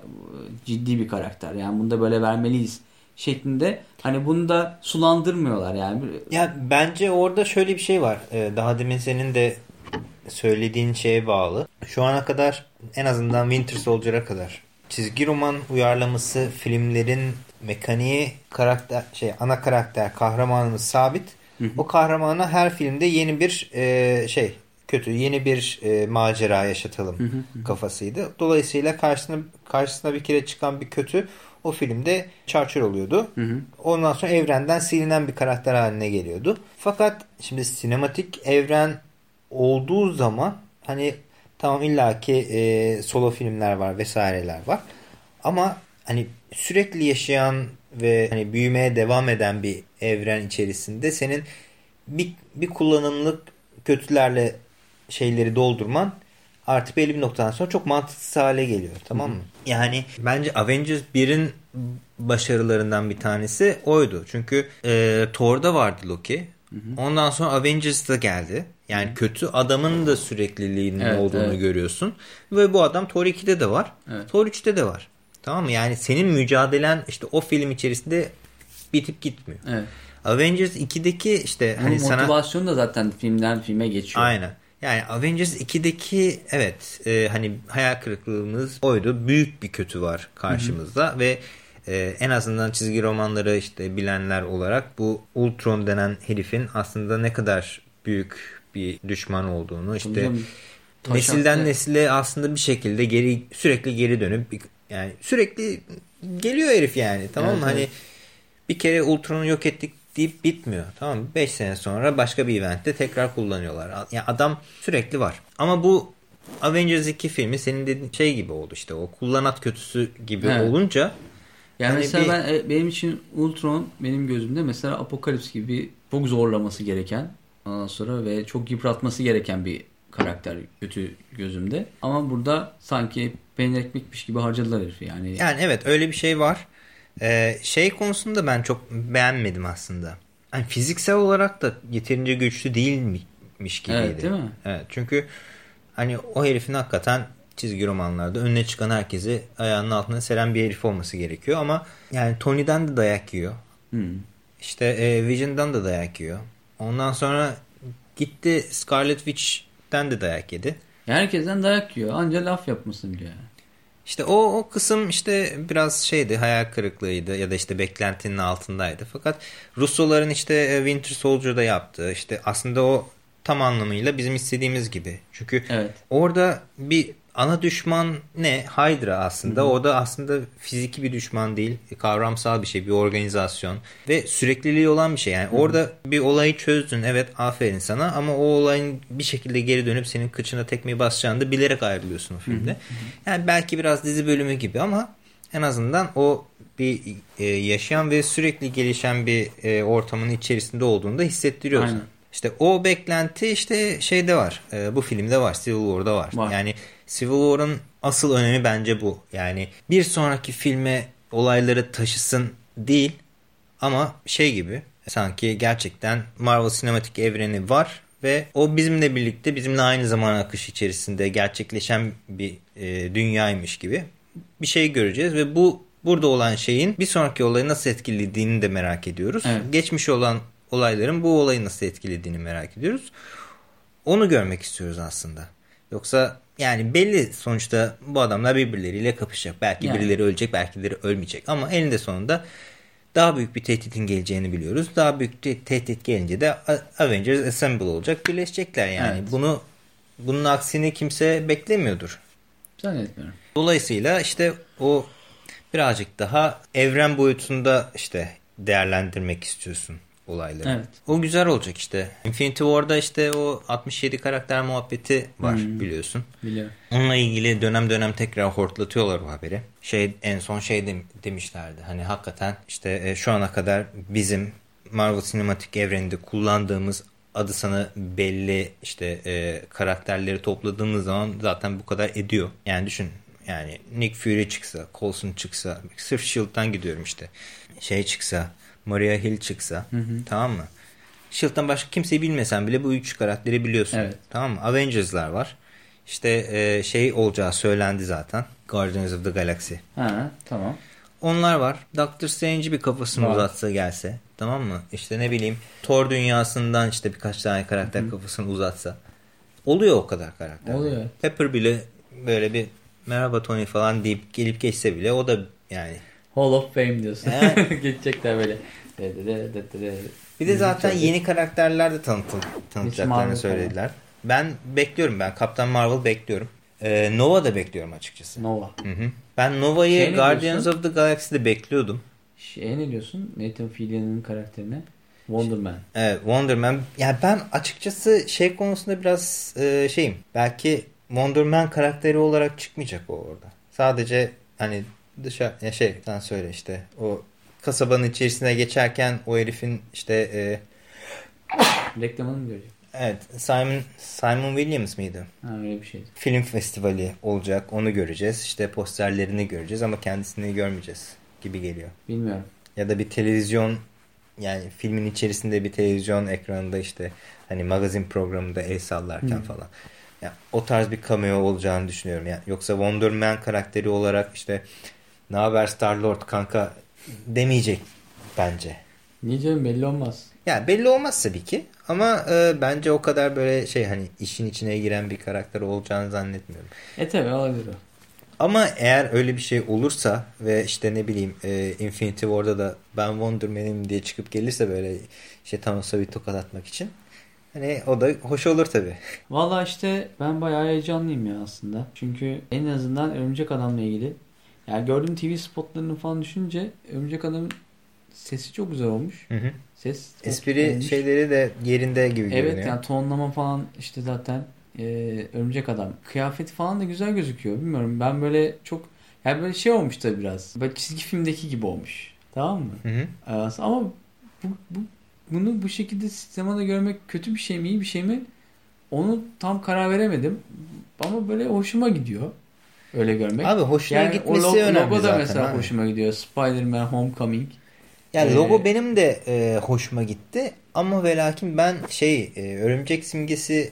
ciddi bir karakter. Yani bunu da böyle vermeliyiz şeklinde hani bunu da sulandırmıyorlar yani. Ya bence orada şöyle bir şey var. Ee, daha demin senin de söylediğin şeye bağlı. Şu ana kadar en azından Winter Soldier'a kadar çizgi roman uyarlaması filmlerin mekaniği karakter şey ana karakter kahramanımız sabit. O kahramana her filmde yeni bir e, şey kötü yeni bir e, macera yaşatalım kafasıydı. Dolayısıyla karşısına karşısına bir kere çıkan bir kötü o filmde çarçur oluyordu. Ondan sonra evrenden silinen bir karakter haline geliyordu. Fakat şimdi sinematik evren olduğu zaman hani tamam illaki e, solo filmler var vesaireler var. Ama hani sürekli yaşayan ve hani büyümeye devam eden bir evren içerisinde senin bir, bir kullanımlık kötülerle şeyleri doldurman artık belli bir noktadan sonra çok mantıksız hale geliyor. Tamam mı? Yani bence Avengers 1'in başarılarından bir tanesi oydu. Çünkü e, Thor'da vardı Loki. Ondan sonra Avengers'da geldi. Yani kötü adamın da sürekliliğinin Evet, olduğunu evet. görüyorsun. Ve bu adam Thor 2'de de var. Evet. Thor 3'te de var. Tamam mı? Yani senin mücadelen işte o film içerisinde bitip gitmiyor. Evet. Avengers 2'deki işte Bunun hani sana motivasyonu da zaten filmden filme geçiyor. Aynen. Yani Avengers 2'deki evet e, hani hayal kırıklığımız oydu. Büyük bir kötü var karşımızda ve e, en azından çizgi romanları işte bilenler olarak bu Ultron denen herifin aslında ne kadar büyük bir düşman olduğunu işte taşak nesilden nesile aslında bir şekilde geri sürekli geri dönüp yani sürekli geliyor herif yani tamam mı? Evet, Hani evet. bir kere Ultron'u yok ettik deyip bitmiyor. Tamam mı? 5 sene sonra başka bir eventte tekrar kullanıyorlar. Yani adam sürekli var. Ama bu Avengers 2 filmi senin dediğin şey gibi oldu işte. O kullanat kötüsü gibi Evet. olunca Yani Hani mesela bir- ben e, benim için Ultron benim gözümde mesela Apokalips gibi çok zorlaması gereken ondan sonra ve çok yıpratması gereken bir karakter kötü gözümde. Ama burada sanki peynir ekmekmiş gibi harcadılar herifi yani. yani evet öyle bir şey var. Ee, şey konusunda ben çok beğenmedim aslında. Hani fiziksel olarak da yeterince güçlü değilmiş gibiydi. Evet değil mi? Evet çünkü hani o herifin hakikaten çizgi romanlarda önüne çıkan herkesi ayağının altına seren bir herif olması gerekiyor ama yani Tony'den de dayak yiyor. Hmm. İşte e, Vision'dan da dayak yiyor. Ondan sonra gitti Scarlet Witch'ten de dayak yedi. Herkesten dayak yiyor. Anca laf yapmasın yani. İşte o, o kısım işte biraz şeydi hayal kırıklığıydı ya da işte beklentinin altındaydı. Fakat Russoların işte e, Winter Soldier'da yaptığı işte aslında o tam anlamıyla bizim istediğimiz gibi. Çünkü Evet. orada bir ana düşman ne? Hydra aslında. O da aslında fiziki bir düşman değil. Kavramsal bir şey, bir organizasyon ve sürekliliği olan bir şey. Yani orada bir olayı çözdün. Evet aferin sana ama o olayın bir şekilde geri dönüp senin kıçına tekmeyi basacağını da bilerek ayrılıyorsun o filmde. Yani belki biraz dizi bölümü gibi ama en azından o bir e, yaşayan ve sürekli gelişen bir e, ortamın içerisinde olduğunu da hissettiriyorsun. Aynen. İşte o beklenti işte şeyde var. E, bu filmde var. Civil War'da var. Var. Yani Civil War'ın asıl önemi bence bu. Yani bir sonraki filme olayları taşısın değil ama şey gibi sanki gerçekten Marvel sinematik evreni var ve o bizimle birlikte bizimle aynı zaman akışı içerisinde gerçekleşen bir e, dünyaymış gibi bir şey göreceğiz ve bu burada olan şeyin bir sonraki olayı nasıl etkilediğini de merak ediyoruz. Evet. Geçmiş olan olayların bu olayı nasıl etkilediğini merak ediyoruz. Onu görmek istiyoruz aslında. Yoksa yani belli sonuçta bu adamlar birbirleriyle kapışacak. Belki Yani. birileri ölecek, belki birileri ölmeyecek. Ama eninde sonunda daha büyük bir tehditin geleceğini biliyoruz. Daha büyük bir tehdit gelince de Avengers Assemble olacak. Birleşecekler yani. Evet. Bunu bunun aksini kimse beklemiyordur. Zannetmiyorum. Dolayısıyla işte o birazcık daha evren boyutunda işte değerlendirmek istiyorsun olayları. Evet. O güzel olacak işte. Infinity War'da işte o 67 karakter muhabbeti var Hmm. biliyorsun. Biliyorum. Onunla ilgili dönem dönem tekrar hortlatıyorlar o haberi. Şey en son şey dem- demişlerdi. Hani hakikaten işte e, şu ana kadar bizim Marvel sinematik evreninde kullandığımız adı sana belli işte e, karakterleri topladığımız zaman zaten bu kadar ediyor. Yani düşün yani Nick Fury çıksa, Coulson çıksa, sırf Shield'dan gidiyorum işte. Şey çıksa, Maria Hill çıksa tamam mı? Shield'dan başka kimseyi bilmesen bile bu üç karakteri biliyorsun. Evet. Tamam mı? Avengers'lar var. İşte e, şey olacağı söylendi zaten. Guardians of the Galaxy. Ha tamam. Onlar var. Doctor Strange'i bir kafasını Var. uzatsa gelse. Tamam mı? İşte ne bileyim Thor dünyasından işte birkaç tane karakter kafasını uzatsa. Oluyor o kadar karakter. Oluyor. Pepper bile böyle bir merhaba Tony falan deyip gelip geçse bile o da yani. Hall of Fame diyorsun. Evet. [laughs] Geçecekler böyle. Bir de zaten yeni karakterler de tanıtıl, tanıtacaklarını söylediler. Ben bekliyorum ben. Kaptan Marvel bekliyorum. Ee, Nova da bekliyorum açıkçası. Nova. Hı hı. Ben Nova'yı Şey Guardians of the Galaxy'de bekliyordum. Şey ne diyorsun? Nathan Fillion'ın karakterine. Wonder Man. Evet, Wonder Man. Ya ben açıkçası şey konusunda biraz e, şeyim. Belki Wonder Man karakteri olarak çıkmayacak o orada. Sadece hani dışarı ya şey sen söyle işte o kasabanın içerisine geçerken o herifin işte e, Reklamını mı görecek? evet Simon Simon Williams mıydı? Ha öyle bir şeydi. Film festivali olacak. Onu göreceğiz. İşte posterlerini göreceğiz ama kendisini görmeyeceğiz gibi geliyor. Bilmiyorum. ya da bir televizyon yani filmin içerisinde bir televizyon ekranında işte hani magazin programında el sallarken Hı. falan. Yani o tarz bir cameo olacağını düşünüyorum. Yani yoksa Wonder Man karakteri olarak işte ne haber Star Lord kanka demeyecek bence. Niye canım belli olmaz. Yani belli olmaz tabii ki ama e, bence o kadar böyle şey hani işin içine giren bir karakter olacağını zannetmiyorum. E tabi olabilir o. Ama eğer öyle bir şey olursa ve işte ne bileyim e, Infinity War'da da ben Wonder Man'im diye çıkıp gelirse böyle işte Thanos'a bir tokat atmak için hani o da hoş olur tabii. Valla işte ben bayağı heyecanlıyım ya aslında. Çünkü en azından Örümcek Adam'la ilgili. Yani gördüğüm TV spotlarını falan düşününce Örümcek Adam'ın sesi çok güzel olmuş. Hı hı. Ses Espri olmuş. şeyleri de yerinde gibi Evet görünüyor. yani tonlama falan işte zaten e, Örümcek Adam. Kıyafeti falan da güzel gözüküyor. Bilmiyorum ben böyle çok yani böyle şey olmuş da biraz. Böyle çizgi filmdeki gibi olmuş. Tamam mı? Hı hı. Ee, Ama bu, bu, bunu bu şekilde sinemada görmek kötü bir şey mi iyi bir şey mi onu tam karar veremedim. Ama böyle hoşuma gidiyor. Öyle görmek. Abi hoşuna yani gitmesi önemli logo da zaten mesela abi. hoşuma gidiyor. Spider-Man Homecoming. Yani Ee, logo benim de e, hoşuma gitti ama ve lakin ben şey e, örümcek simgesi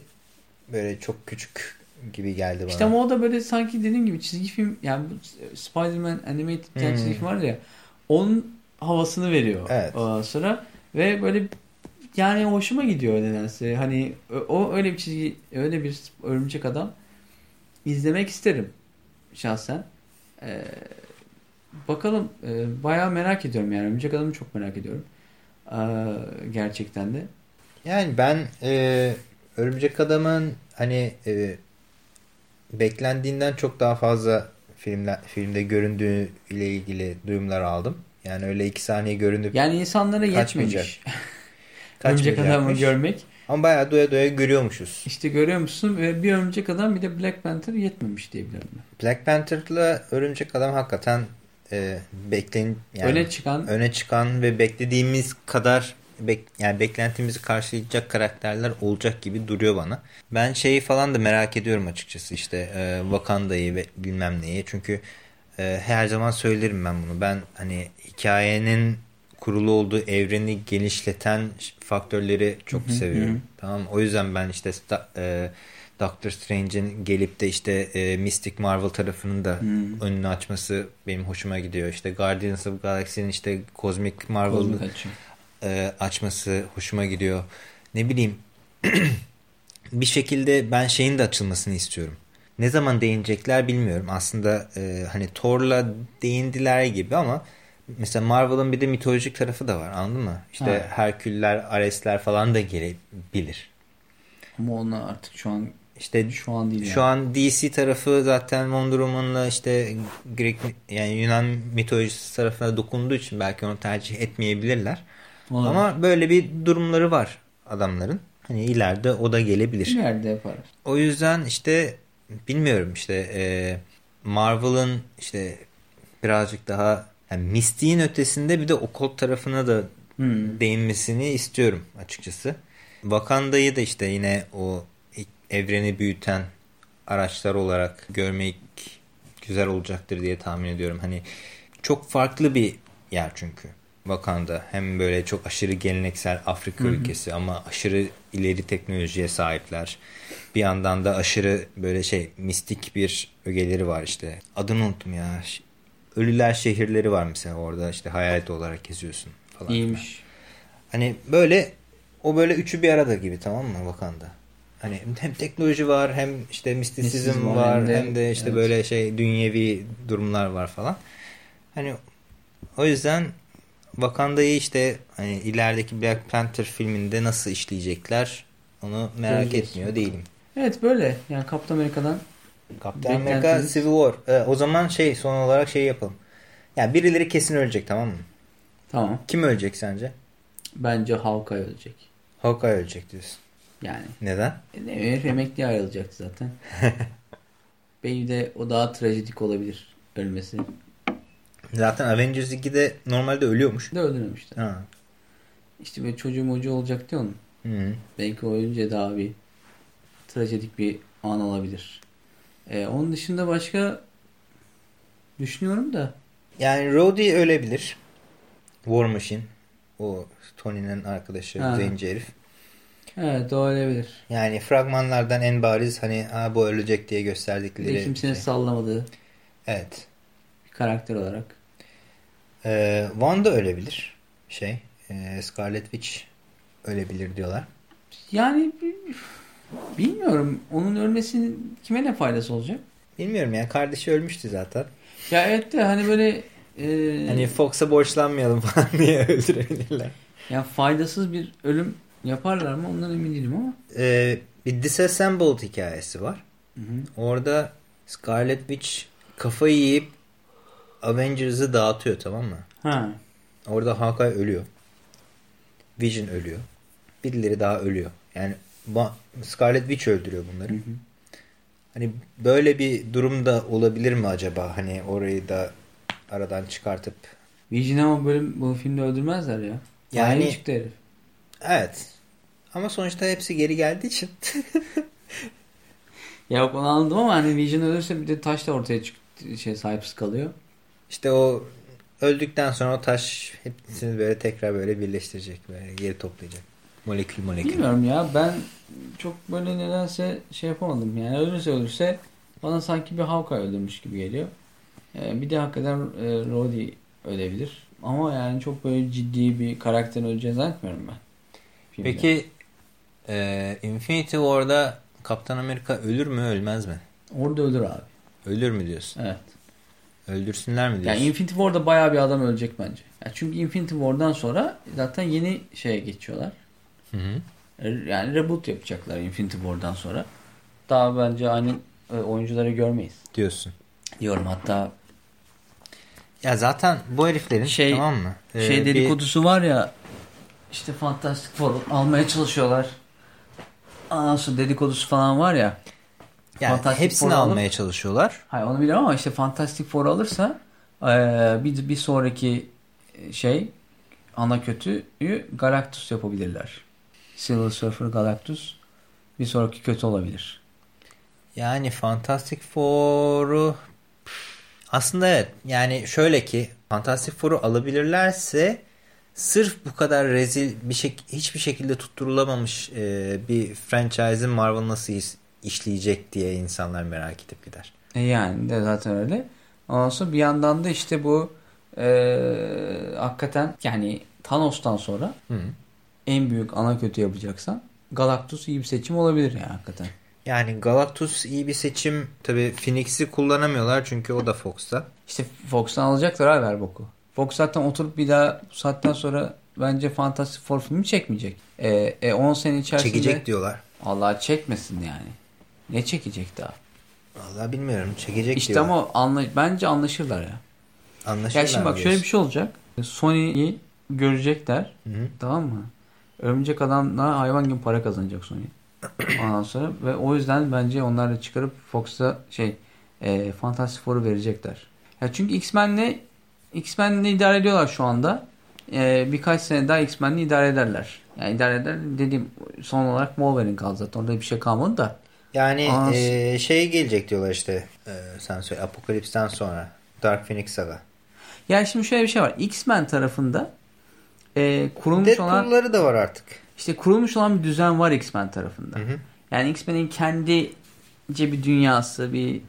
böyle çok küçük gibi geldi bana. İşte ama o da böyle sanki dediğim gibi çizgi film yani Spider-Man Animated Hmm. çizgi film var ya onun havasını veriyor Evet. ondan sonra ve böyle yani hoşuma gidiyor nedense. Hani o öyle bir çizgi öyle bir örümcek adam izlemek isterim şahsen. Ee, bakalım e, bayağı merak ediyorum yani örümcek adamı çok merak ediyorum. Ee, gerçekten de. Yani ben e, örümcek adamın hani e, beklendiğinden çok daha fazla filmler, filmde göründüğü ile ilgili duyumlar aldım. Yani öyle iki saniye göründü. Yani insanlara Kaçmayacak. yetmemiş. [laughs] örümcek adamı görmek. Ama bayağı doya doya görüyormuşuz. İşte görüyor musun? Ve bir örümcek adam bir de Black Panther yetmemiş diyebilirim ben. Black Panther'la örümcek adam hakikaten e, beklen yani Öne çıkan öne çıkan ve beklediğimiz kadar bek, yani beklentimizi karşılayacak karakterler olacak gibi duruyor bana. Ben şeyi falan da merak ediyorum açıkçası işte e, Wakanda'yı ve bilmem neyi. Çünkü e, her zaman söylerim ben bunu. Ben hani hikayenin kurulu olduğu evreni genişleten faktörleri çok Hı hı, seviyorum. hı. Tamam? O yüzden ben işte e, Doctor Strange'in gelip de işte e, Mystic Marvel tarafının da Hmm. önünü açması benim hoşuma gidiyor. İşte Guardians of Galaxy'nin işte Cosmic Marvel'ı e, açması hoşuma gidiyor. Ne bileyim [clears throat] bir şekilde ben şeyin de açılmasını istiyorum. Ne zaman değinecekler bilmiyorum. Aslında e, hani Thor'la değindiler gibi ama mesela Marvel'ın bir de mitolojik tarafı da var anladın mı? İşte Ha. Herküller, Aresler falan da gelebilir. Ama onlar artık şu an İşte şu an değil Şu yani. an DC tarafı zaten Wonder Woman'la işte Grek yani Yunan mitolojisi tarafına dokunduğu için belki onu tercih etmeyebilirler. Olabilir. Ama böyle bir durumları var adamların. Hani ileride o da gelebilir. bir yerde yapar. O yüzden işte bilmiyorum işte e, Marvel'ın işte birazcık daha yani Mystic'in ötesinde bir de okkult tarafına da Hmm. değinmesini istiyorum açıkçası. Wakanda'yı da işte yine o evreni büyüten araçlar olarak görmek güzel olacaktır diye tahmin ediyorum. Hani çok farklı bir yer çünkü Wakanda. Hem böyle çok aşırı geleneksel Afrika Hı hı. ülkesi ama aşırı ileri teknolojiye sahipler. Bir yandan da aşırı böyle şey mistik bir ögeleri var işte. Adını unuttum ya. Ölüler şehirleri var mesela orada işte hayalet olarak geziyorsun falan. İyiymiş. Hani böyle o böyle üçü bir arada gibi tamam mı Wakanda? Hani hem teknoloji var hem işte mistisizm var hem de- hem de işte evet. böyle şey dünyevi durumlar var falan. Hani o yüzden Wakanda'yı işte hani ilerideki Black Panther filminde nasıl işleyecekler onu merak Göreceğiz. etmiyor değilim. Evet böyle. Yani Kaptan Amerika'dan America Beklentiniz? Civil War. Ee, o zaman şey son olarak şey yapalım. Yani birileri kesin ölecek tamam mı? tamam. Kim ölecek sence? Bence Hawkeye ölecek. Hawkeye ölecek diyorsun. Yani Neden? e, ne herif emekli ayrılacaktı zaten. [laughs] Belki de o daha trajedik olabilir ölmesi. Zaten Avengers 2'de normalde ölüyormuş. De öldürmemişler. Ha. İşte böyle çocuğu mocu olacaktı ya onun. Hı. Belki o ölünce daha bir trajedik bir an olabilir. Ee, onun dışında başka düşünüyorum da Yani Rhodey ölebilir. War Machine. O Tony'nin arkadaşı Ha. zenci herif. evet o ölebilir. Yani fragmanlardan en bariz hani ha bu ölecek diye Bir gösterdikleri. de kimsenin şey. sallamadığı Evet. bir karakter olarak. Ee, Wanda ölebilir. Şey. e, Scarlet Witch ölebilir diyorlar. Yani bilmiyorum onun ölmesinin kime ne faydası olacak? Bilmiyorum ya kardeşi ölmüştü zaten. Ya evet de hani böyle e, Hani Fox'a borçlanmayalım falan [laughs] diye öldürebilirler. ya faydasız bir ölüm yaparlar mı ondan emin değilim ama. Ee, bir Disassembled hikayesi var. Hı hı. Orada Scarlet Witch kafayı yiyip Avengers'ı dağıtıyor tamam mı? Ha. Orada Hawkeye ölüyor. Vision ölüyor. Birileri daha ölüyor. Yani Scarlet Witch öldürüyor bunları. Hı hı. Hani böyle bir durumda olabilir mi acaba? Hani orayı da aradan çıkartıp. Vision ama bölüm bu filmde öldürmezler ya. Yani- çıktı herif. Evet. Ama sonuçta hepsi geri geldiği için. [laughs] Ya onu anladım ama hani Vision ölürse bir de taş da ortaya çık şey sahipsiz kalıyor. İşte o öldükten sonra o taş hepsini böyle tekrar böyle birleştirecek. Böyle geri toplayacak. Molekül molekül. Bilmiyorum ya ben çok böyle nedense şey yapamadım. Yani ölürse ölürse bana sanki bir Hawkeye öldürmüş gibi geliyor. Ee, bir de hakikaten e, Rhodey ölebilir. Ama yani çok böyle ciddi bir karakterin öleceğini zannetmiyorum ben. Filmde. Peki e, Infinity War'da Kaptan Amerika ölür mü ölmez mi? Orada ölür abi. Ölür mü diyorsun? Evet. Öldürsünler mi diyorsun? Yani Infinity War'da bayağı bir adam ölecek bence. Yani çünkü Infinity War'dan sonra zaten yeni şeye geçiyorlar. Hı hı. Yani reboot yapacaklar Infinity War'dan sonra. Daha bence aynı e, oyuncuları görmeyiz. Diyorsun. Diyorum hatta Ya zaten bu heriflerin Şey- tamam mı? Ee, şey bir- dedikodusu var ya işte Fantastic Four almaya çalışıyorlar. Sonra dedikodusu falan var ya. yani Fantastic hepsini alıp- almaya çalışıyorlar. Hayır onu biliyorum ama işte Fantastic Four alırsa eee, bir, bir sonraki şey ana kötüyü Galactus yapabilirler. Silver Surfer Galactus bir sonraki kötü olabilir. Yani Fantastic Four'u aslında evet yani şöyle ki Fantastic Four'u alabilirlerse sırf bu kadar rezil bir şey hiçbir şekilde tutturulamamış e, bir franchise'ın Marvel nasıl iş- işleyecek diye insanlar merak edip gider. E yani de zaten öyle. Ondan sonra bir yandan da işte bu eee, hakikaten yani Thanos'tan sonra Hı. En büyük ana kötü yapacaksan Galactus iyi bir seçim olabilir yani hakikaten. Yani Galactus iyi bir seçim. Tabi Phoenix'i kullanamıyorlar çünkü o da Fox'ta. İşte Fox'tan alacaklar abi ver boku. Fox zaten oturup bir daha bu saatten sonra bence Fantastic Four filmi çekmeyecek. E, e, 10 sene içerisinde Çekecek diyorlar. Allah çekmesin yani. Ne çekecek daha? Vallahi bilmiyorum. Çekecek İşte diyorlar. ama anla bence anlaşırlar ya. Anlaşırlar Ya şimdi bak mı şöyle bir diyorsun? şey olacak. Sony'yi görecekler. Hı hı. Tamam mı? Örümcek adamlar hayvan gibi para kazanacak Sony. Ondan sonra ve o yüzden bence onlar da çıkarıp Fox'a şey e, Fantastic Four'u verecekler. Ya çünkü X-Men'le X-Men'le idare ediyorlar şu anda. E, birkaç sene daha X-Men'le idare ederler. Yani idare eder dediğim son olarak Wolverine kaldı zaten. Orada bir şey kalmadı da. Yani e, şey gelecek diyorlar işte. E, sen söyle Apokalips'ten sonra. Dark Phoenix Saga. Yani şimdi şöyle bir şey var. X-Men tarafında e, kurulmuş olan Deadpool'ları da var artık. işte kurulmuş olan bir düzen var X-Men tarafında. Hı hı. Yani X-Men'in kendince bir dünyası, bir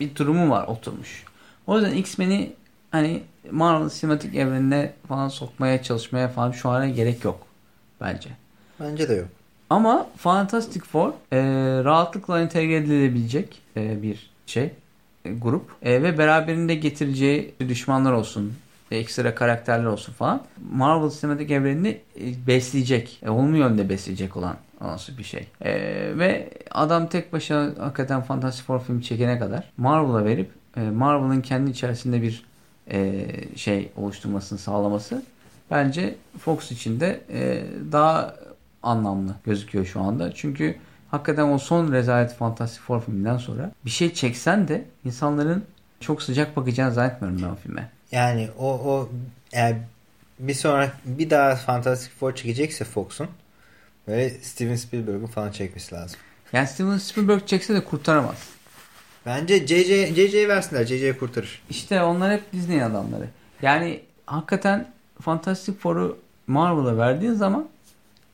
bir durumu var oturmuş. O yüzden X-Men'i hani Marvel sinematik evrenine falan sokmaya çalışmaya falan şu ana gerek yok bence. Bence de yok. Ama Fantastic Four e, rahatlıkla entegre edilebilecek e, bir şey e, grup E, ve beraberinde getireceği düşmanlar olsun ekstra karakterler olsun falan Marvel sinematik evrenini e, besleyecek e, olumlu yönde besleyecek olan nasıl bir şey E, ve adam tek başına hakikaten Fantastic Four filmi çekene kadar Marvel'a verip e, Marvel'ın kendi içerisinde bir e, şey oluşturmasını sağlaması bence Fox için de e, daha anlamlı gözüküyor şu anda. Çünkü hakikaten o son rezalet Fantastic Four filminden sonra bir şey çeksen de insanların çok sıcak bakacağını zannetmiyorum ben o filme. Yani o o eğer bir sonra bir daha Fantastic Four çekecekse Fox'un böyle Steven Spielberg'un falan çekmesi lazım. Yani Steven Spielberg çekse de kurtaramaz. Bence JJ JJ versinler. JJ kurtarır. İşte onlar hep Disney adamları. Yani hakikaten Fantastic Four'u Marvel'a verdiğin zaman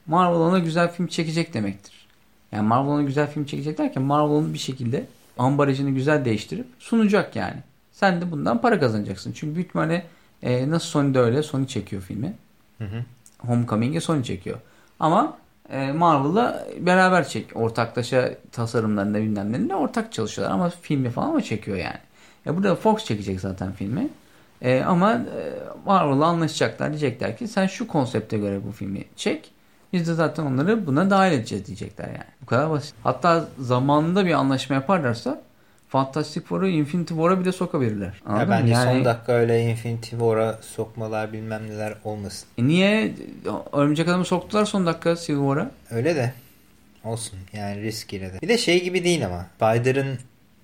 Marvel ona güzel film çekecek demektir. Yani Marvel ona güzel film çekecek derken Marvel'ın bir şekilde ambalajını güzel değiştirip sunacak yani. Sen de bundan para kazanacaksın. Çünkü büyük ihtimalle e, nasıl Sony'de öyle Sony çekiyor filmi. Hı hı. Homecoming'e Sony çekiyor. Ama e, Marvel'la beraber çek. Ortaklaşa tasarımlarında bilmem nelerinde ortak çalışıyorlar. Ama filmi falan o çekiyor yani. Ya burada Fox çekecek zaten filmi. E, ama e, Marvel'la anlaşacaklar. Diyecekler ki sen şu konsepte göre bu filmi çek. Biz de zaten onları buna dahil edeceğiz diyecekler yani. Bu kadar basit. Hatta zamanında bir anlaşma yaparlarsa Fantastic Four'u Infinity War'a bile sokabilirler. Ya Anladın mı? bence Yani- son dakika öyle Infinity War'a sokmalar bilmem neler olmasın. E niye Örümcek Adam'ı soktular son dakika Civil War'a? Öyle de olsun yani risk yine de. Bir de şey gibi değil ama Spider'ın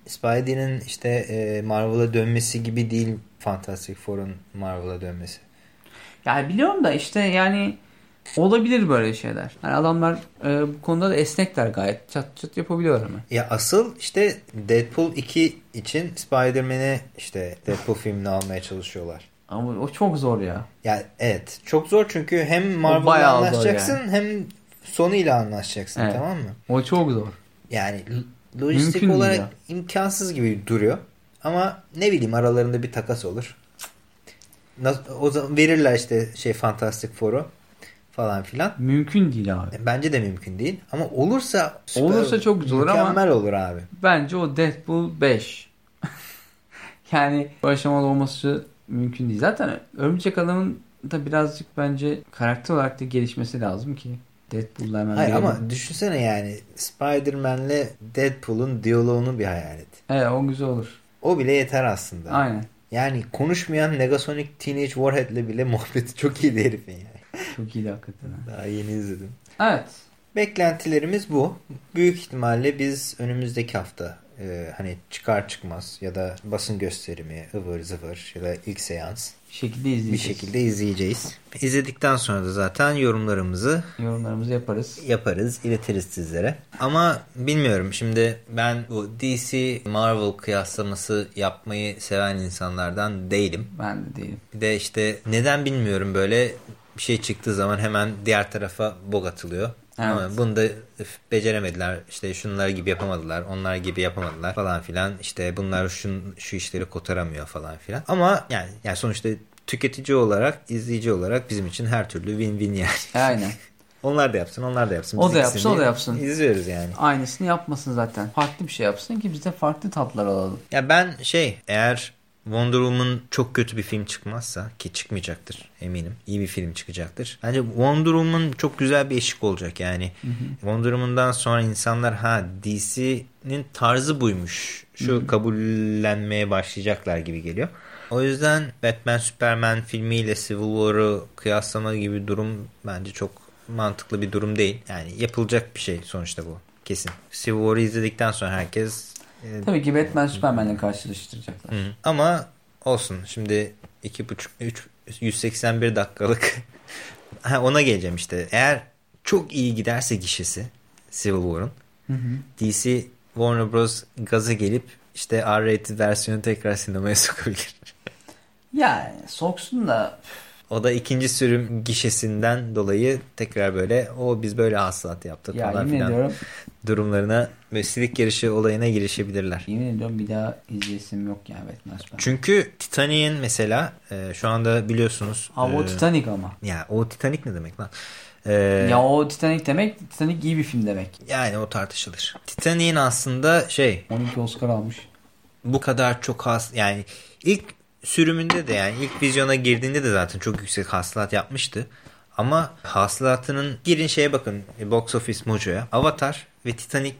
Spidey'nin işte e, Marvel'a dönmesi gibi değil Fantastic Four'un Marvel'a dönmesi. Ya biliyorum da işte yani Olabilir böyle şeyler. Hani adamlar e, bu konuda da esnekler gayet. Çat çat yapabiliyorlar ama. Ya asıl işte Deadpool 2 için Spider-Man'i işte Deadpool filmini almaya çalışıyorlar. Ama o çok zor ya. Ya evet çok zor çünkü hem Marvel'la anlaşacaksın hem Sony ile anlaşacaksın Evet. tamam mı? O çok zor. Yani lojistik Mümkün olarak ya. imkansız gibi duruyor. Ama ne bileyim aralarında bir takas olur. O zaman verirler işte şey Fantastic Four'u falan filan. Mümkün değil abi. Bence de mümkün değil. Ama olursa süper- Olursa çok zor ama- mükemmel olur abi. Bence o Deadpool 5. [laughs] yani bu aşamada olması mümkün değil. Zaten Örümcek Adam'ın da birazcık bence karakter olarak da gelişmesi lazım ki Deadpool'la hemen Hayır ama düşünsene yani Spider-Man'le Deadpool'un diyaloğunu bir hayal et. Evet o güzel olur. O bile yeter aslında. Aynen. Yani konuşmayan Negasonic Teenage Warhead'le bile muhabbeti çok iyiydi herifin yani. Çok iyiydi hakikaten. ha. Daha yeni izledim. Evet. Beklentilerimiz bu. Büyük ihtimalle biz önümüzdeki hafta e, hani çıkar çıkmaz ya da basın gösterimi, ıvır zıvır ya da ilk seans Bir şekilde bir izleyeceğiz. şekilde izleyeceğiz. İzledikten sonra da zaten yorumlarımızı Yorumlarımızı yaparız. yaparız, iletiriz sizlere. Ama bilmiyorum şimdi ben bu DC Marvel kıyaslaması yapmayı seven insanlardan değilim. Ben de değilim. Bir de işte neden bilmiyorum böyle bir şey çıktığı zaman hemen diğer tarafa bok atılıyor. Evet. Ama bunu da beceremediler. İşte şunlar gibi yapamadılar. Onlar gibi yapamadılar falan filan. İşte bunlar şu, şu işleri kotaramıyor falan filan. Ama yani, yani sonuçta tüketici olarak, izleyici olarak bizim için her türlü win-win yani. Aynen. [laughs] Onlar da yapsın, onlar da yapsın. O Biz da ikisini yapsın, o da yapsın. İzliyoruz yani. Aynısını yapmasın zaten. Farklı bir şey yapsın ki biz de farklı tatlar alalım. Ya ben şey eğer Wonder Woman çok kötü bir film çıkmazsa ki çıkmayacaktır eminim. İyi bir film çıkacaktır. Bence Wonder Woman çok güzel bir eşik olacak yani. Wonder Woman'dan sonra insanlar ha DC'nin tarzı buymuş. Şu kabullenmeye başlayacaklar gibi geliyor. O yüzden Batman Superman filmiyle Civil War'u kıyaslama gibi durum bence çok mantıklı bir durum değil. Yani yapılacak bir şey sonuçta bu. Kesin. Civil War'u izledikten sonra herkes e, Tabii ki Batman Superman'le karşılaştıracaklar. Hı. Ama olsun. Şimdi 2,5 3 181 dakikalık [laughs] ha, ona geleceğim işte. Eğer çok iyi giderse gişesi Civil Hı hı. DC Warner Bros. gaza gelip işte R-rated versiyonu tekrar sinemaya [laughs] sokabilir. Yani soksun da O da ikinci sürüm gişesinden dolayı tekrar böyle o biz böyle hasılat yaptık ya falan filan ediyorum durumlarına ve silik yarışı olayına girişebilirler. yemin ediyorum bir daha izleyesim yok yani Batman Superman. Çünkü Titanic'in mesela e, şu anda biliyorsunuz. Abi o e, Titanic ama. Ya o Titanic ne demek lan? Ee, Ya o Titanic demek Titanic iyi bir film demek. yani o tartışılır. Titanic'in aslında şey 12 Oscar almış. bu kadar çok has yani ilk sürümünde de yani ilk vizyona girdiğinde de zaten çok yüksek hasılat yapmıştı. Ama hasılatının girin şeye bakın e, Box Office Mojo'ya. Avatar ve Titanic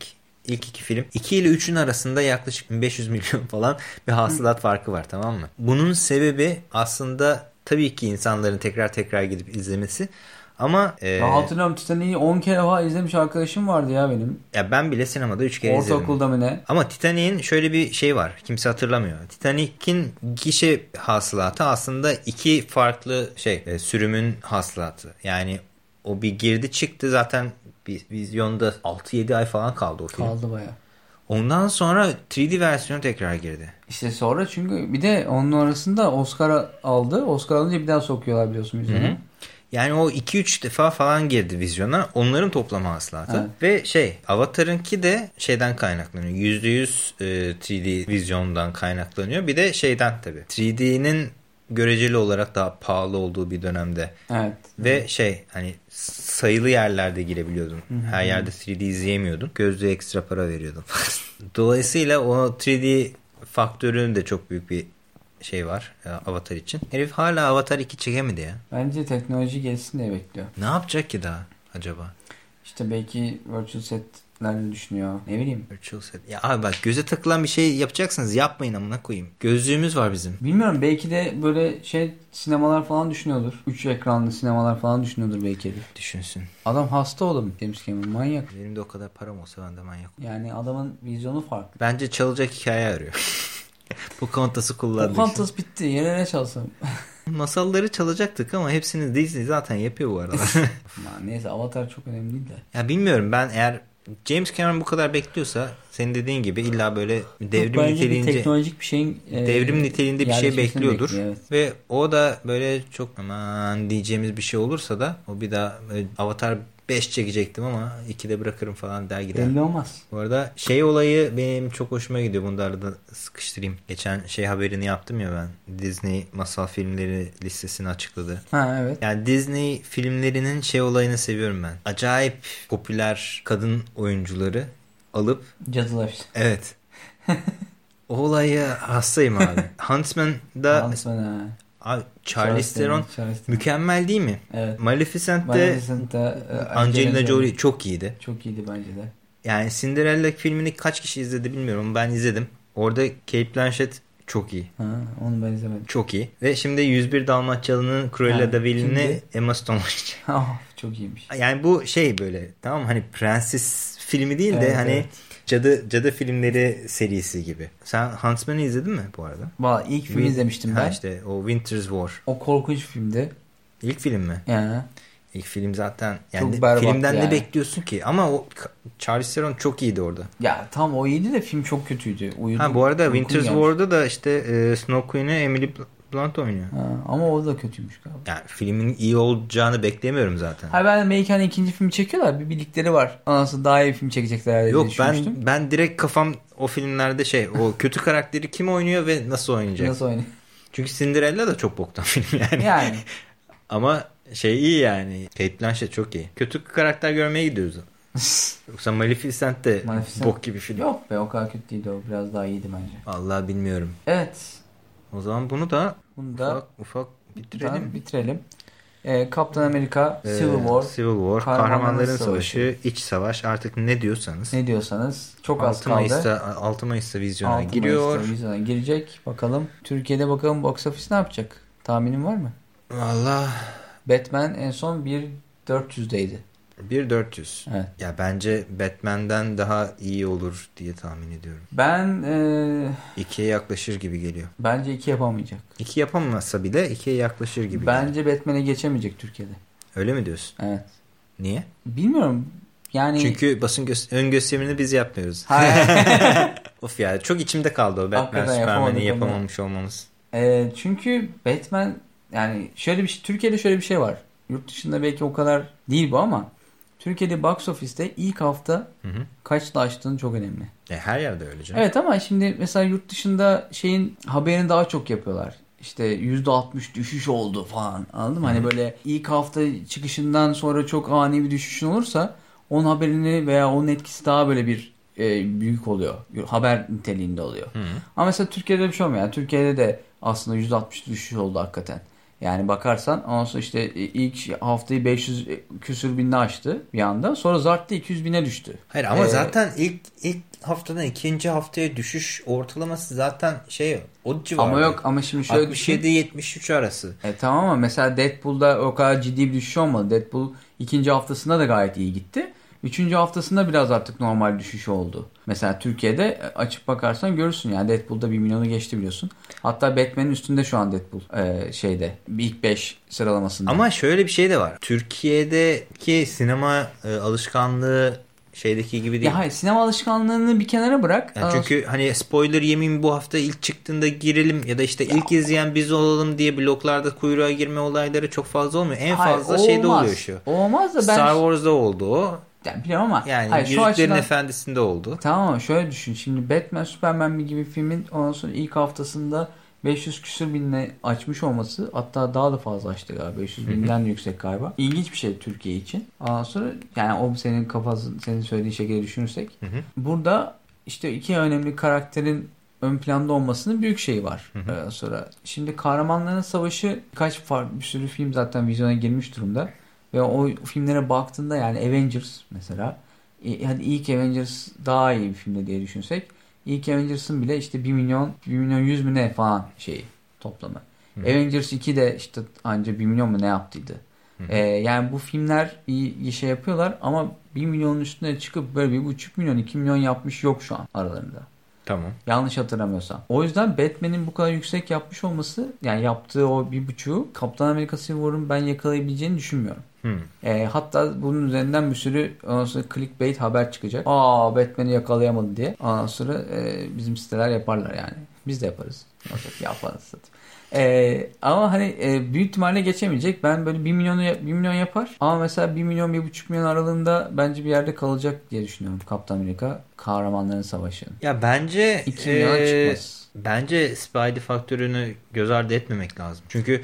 ilk iki film 2 ile 3'ün arasında yaklaşık 500 milyon falan bir hasılat farkı var tamam mı? Bunun sebebi aslında tabii ki insanların tekrar tekrar gidip izlemesi ama e, Ben hatırlıyorum Titanic'i 10 kere falan izlemiş arkadaşım vardı ya benim. ya ben bile sinemada 3 kere izledim. Ortaokulda mı ne? Ama Titanic'in şöyle bir şey var. Kimse hatırlamıyor. Titanic'in gişe hasılatı aslında iki farklı şey e, sürümün hasılatı. Yani o bir girdi çıktı zaten bir vizyonda 6-7 ay falan kaldı o film. Kaldı baya. Ondan sonra 3D versiyonu tekrar girdi. İşte sonra çünkü bir de onun arasında Oscar aldı. Oscar alınca bir daha sokuyorlar biliyorsun yüzüne. Yani o 2-3 defa falan girdi vizyona. Onların toplam hasılatı. Evet. Ve şey Avatar'ınki de şeyden kaynaklanıyor. %100 e, 3D vizyondan kaynaklanıyor. Bir de şeyden tabii. 3D'nin göreceli olarak daha pahalı olduğu bir dönemde. Evet. Ve şey hani sayılı yerlerde girebiliyordun. Her yerde 3D izleyemiyordun. Gözlüğe ekstra para veriyordun. [laughs] Dolayısıyla o 3D faktörünün de çok büyük bir şey var e, Avatar için. Herif hala Avatar 2 çekemedi ya. Bence teknoloji gelsin diye bekliyor. Ne yapacak ki daha acaba? İşte belki virtual setlerle düşünüyor. Ne bileyim. Virtual set. Ya abi bak göze takılan bir şey yapacaksınız yapmayın amına koyayım. Gözlüğümüz var bizim. Bilmiyorum belki de böyle şey sinemalar falan düşünüyordur. 3 ekranlı sinemalar falan düşünüyordur belki herif. Düşünsün. Adam hasta oğlum James Cameron manyak. Benim de o kadar param olsa ben de manyak. Yani adamın vizyonu farklı. Bence çalacak hikaye arıyor. [laughs] [laughs] Bu kontası kullandı. Pocahontas bitti. Yere ne çalsam? [laughs] Masalları çalacaktık ama hepsini Disney zaten yapıyor bu arada. [laughs] Neyse Avatar çok önemli değil de. ya bilmiyorum ben eğer James Cameron bu kadar bekliyorsa senin dediğin gibi illa böyle devrim Yok, bence bir niteliğince teknolojik bir şeyin e, devrim niteliğinde bir şey bekliyordur. bekliyor, evet. Ve o da böyle çok aman diyeceğimiz bir şey olursa da o bir daha Avatar 5 çekecektim ama 2'de bırakırım falan der gider. Belli olmaz. Bu arada şey olayı benim çok hoşuma gidiyor. Bunu da arada sıkıştırayım. Geçen şey haberini yaptım ya ben. Disney masal filmleri listesini açıkladı. Ha evet. Yani Disney filmlerinin şey olayını seviyorum ben. Acayip popüler kadın oyuncuları alıp Cadılar evet. [laughs] o olaya hastayım abi. Huntsman'da Huntsman. Abi, Charlize Theron mükemmel değil mi? Evet. Maleficent'te Maleficent'ta e, Angelina Jolie çok iyiydi. Çok iyiydi bence de. Yani Cinderella filmini kaç kişi izledi bilmiyorum. Ben izledim. Orada Kate Blanchett çok iyi. Ha, onu ben izlemedim. Çok iyi. Ve şimdi 101 Dalmaçyalı'nın Cruella de Vil'ini? Emma Stone oynayacak. [laughs] Oh, çok iyiymiş. Yani bu şey böyle tamam hani prenses filmi değil de Evet, hani evet. Cadı cadı filmleri serisi gibi. Sen Huntsman'ı izledin mi bu arada? Valla ilk filmi Win- izlemiştim Ha ben. işte o Winter's War. O korkunç filmdi. İlk film mi? Yani. İlk film zaten yani Çok berbat filmden yani. ne bekliyorsun ki? Ama o Charlize Theron çok iyiydi orada. Ya tam o iyiydi de film çok kötüydü. Uyudu, Ha bu arada Winter's gelmiş. War'da da işte e, Snow Queen'i Emily Blunt oynuyor. Ha, ama o da kötüymüş galiba. Yani filmin iyi olacağını beklemiyorum zaten. Ha ben belki hani ikinci film çekiyorlar. Bir birlikleri var. Anası daha iyi bir film çekecekler herhalde Yok ben ben direkt kafam o filmlerde şey o kötü karakteri kim oynuyor ve nasıl oynayacak. Nasıl oynuyor? Çünkü Cinderella da çok boktan film yani. Yani. [laughs] Ama şey iyi yani. Kate Blanchett çok iyi. Kötü karakter görmeye gidiyoruz. [laughs] Yoksa Maleficent de Maleficent- bok gibi film. Yok be o kadar kötü değildi o. Biraz daha iyiydi bence. Allah bilmiyorum. Evet. O zaman bunu da Bunu da ufak ufak bitirelim. Bitirelim. Ee, Kaptan Amerika, Ee, Civil War. Civil War, Kahramanların Kahramanların Savaşı. Savaşı, İç Savaş artık ne diyorsanız. Ne diyorsanız çok az 6 kaldı. Mayıs'ta 6 Mayıs'ta vizyona 6 giriyor. Mayıs'ta vizyona girecek. Bakalım Türkiye'de bakalım box office ne yapacak? Tahminin var mı? Valla Batman en son 1.400'deydi. 1.400. Evet. Ya bence Batman'den daha iyi olur diye tahmin ediyorum. Ben e, 2'ye yaklaşır gibi geliyor. bence 2 yapamayacak. 2 yapamazsa bile 2'ye yaklaşır gibi. Bence Batman'e geçemeyecek Türkiye'de. Öyle mi diyorsun? Evet. Niye? Bilmiyorum. Yani Çünkü basın gö- ön gösterimini biz yapmıyoruz. [laughs] Of ya çok içimde kaldı o Batman Superman'i yapamamış olmamız. E, çünkü Batman yani şöyle bir şey Türkiye'de şöyle bir şey var. Yurt dışında belki o kadar değil bu ama Türkiye'de box office'te ilk hafta Hı hı. kaçla açtığın çok önemli. E, her yerde öyle canım. Evet ama şimdi mesela yurt dışında şeyin haberini daha çok yapıyorlar. İşte %60 düşüş oldu falan anladın mı? Hani böyle ilk hafta çıkışından sonra çok ani bir düşüşün olursa onun haberini veya onun etkisi daha böyle bir e, büyük oluyor. Haber niteliğinde oluyor. Hı hı. Ama mesela Türkiye'de bir şey olmuyor. Yani Türkiye'de de aslında %60 düşüş oldu hakikaten. Yani bakarsan ondan sonra işte ilk haftayı 500 küsür binle açtı bir anda. Sonra zarttı 200 bine düştü. Hayır ama Ee, zaten ilk ilk haftadan ikinci haftaya düşüş ortalaması zaten şey o civarda. Ama yok ama şimdi şöyle düşün. 67-73 arası. E tamam ama mesela Deadpool'da o kadar ciddi bir düşüş olmadı. Deadpool ikinci haftasında da gayet iyi gitti. Üçüncü haftasında biraz artık normal düşüş oldu. Mesela Türkiye'de e, açıp bakarsan görürsün yani Deadpool'da 1 milyonu geçti biliyorsun. Hatta Batman'in üstünde şu an Deadpool e, şeyde ilk 5 sıralamasında. Ama şöyle bir şey de var. Türkiye'deki sinema e, alışkanlığı şeydeki gibi değil. ya hayır sinema alışkanlığını bir kenara bırak. Yani çünkü hani spoiler yemeyeyim bu hafta ilk çıktığında girelim ya da işte ilk izleyen biz olalım diye bloklarda kuyruğa girme olayları çok fazla olmuyor. En hayır, fazla şeyde olmaz. oluyor şu. Olmaz da ben Star Wars'da oldu o. yani biliyorum ama Yani hayır, Yüzüklerin açıdan Efendisi'nde oldu. Tamam ama şöyle düşün. Şimdi Batman Superman gibi filmin ondan sonra ilk haftasında 500 küsür binle açmış olması hatta daha da fazla açtı galiba. 500 binden de yüksek galiba. İlginç bir şey Türkiye için. Ondan sonra yani o senin kafası senin söylediğin şekilde düşünürsek. Hı hı. Burada işte iki önemli karakterin ön planda olmasının büyük şeyi var. Hı hı. Sonra şimdi Kahramanların Savaşı kaç farklı bir sürü film zaten vizyona girmiş durumda. Ve o filmlere baktığında yani Avengers mesela e, hadi ilk Avengers daha iyi bir filmde diye düşünsek ilk Avengers'ın bile işte 1 milyon 1 milyon 100 mü ne falan şeyi toplamı. Hı. Avengers 2 de işte anca 1 milyon mu ne yaptıydı. Hı. Ee, yani bu filmler iyi, iyi şey yapıyorlar ama 1 milyonun üstüne çıkıp böyle 1,5 milyon 2 milyon yapmış yok şu an aralarında. Tamam. Yanlış hatırlamıyorsam. O yüzden Batman'in bu kadar yüksek yapmış olması yani yaptığı o bir buçuğu Kaptan Amerika Civil War'ın ben yakalayabileceğini düşünmüyorum. Hmm. E, hatta bunun üzerinden bir sürü ondan sonra clickbait haber çıkacak. Aa Batman'i yakalayamadı diye. Ondan sonra e, bizim siteler yaparlar yani. Biz de yaparız. Nasıl yaparız zaten. E, ama hani e, büyük ihtimalle geçemeyecek. Ben böyle 1 milyonu 1 milyon yapar. Ama mesela 1 milyon 1,5 milyon aralığında bence bir yerde kalacak diye düşünüyorum. Kaptan Amerika kahramanların savaşı. Ya bence 2 milyona e, çıkmaz. Bence Spidey faktörünü göz ardı etmemek lazım. Çünkü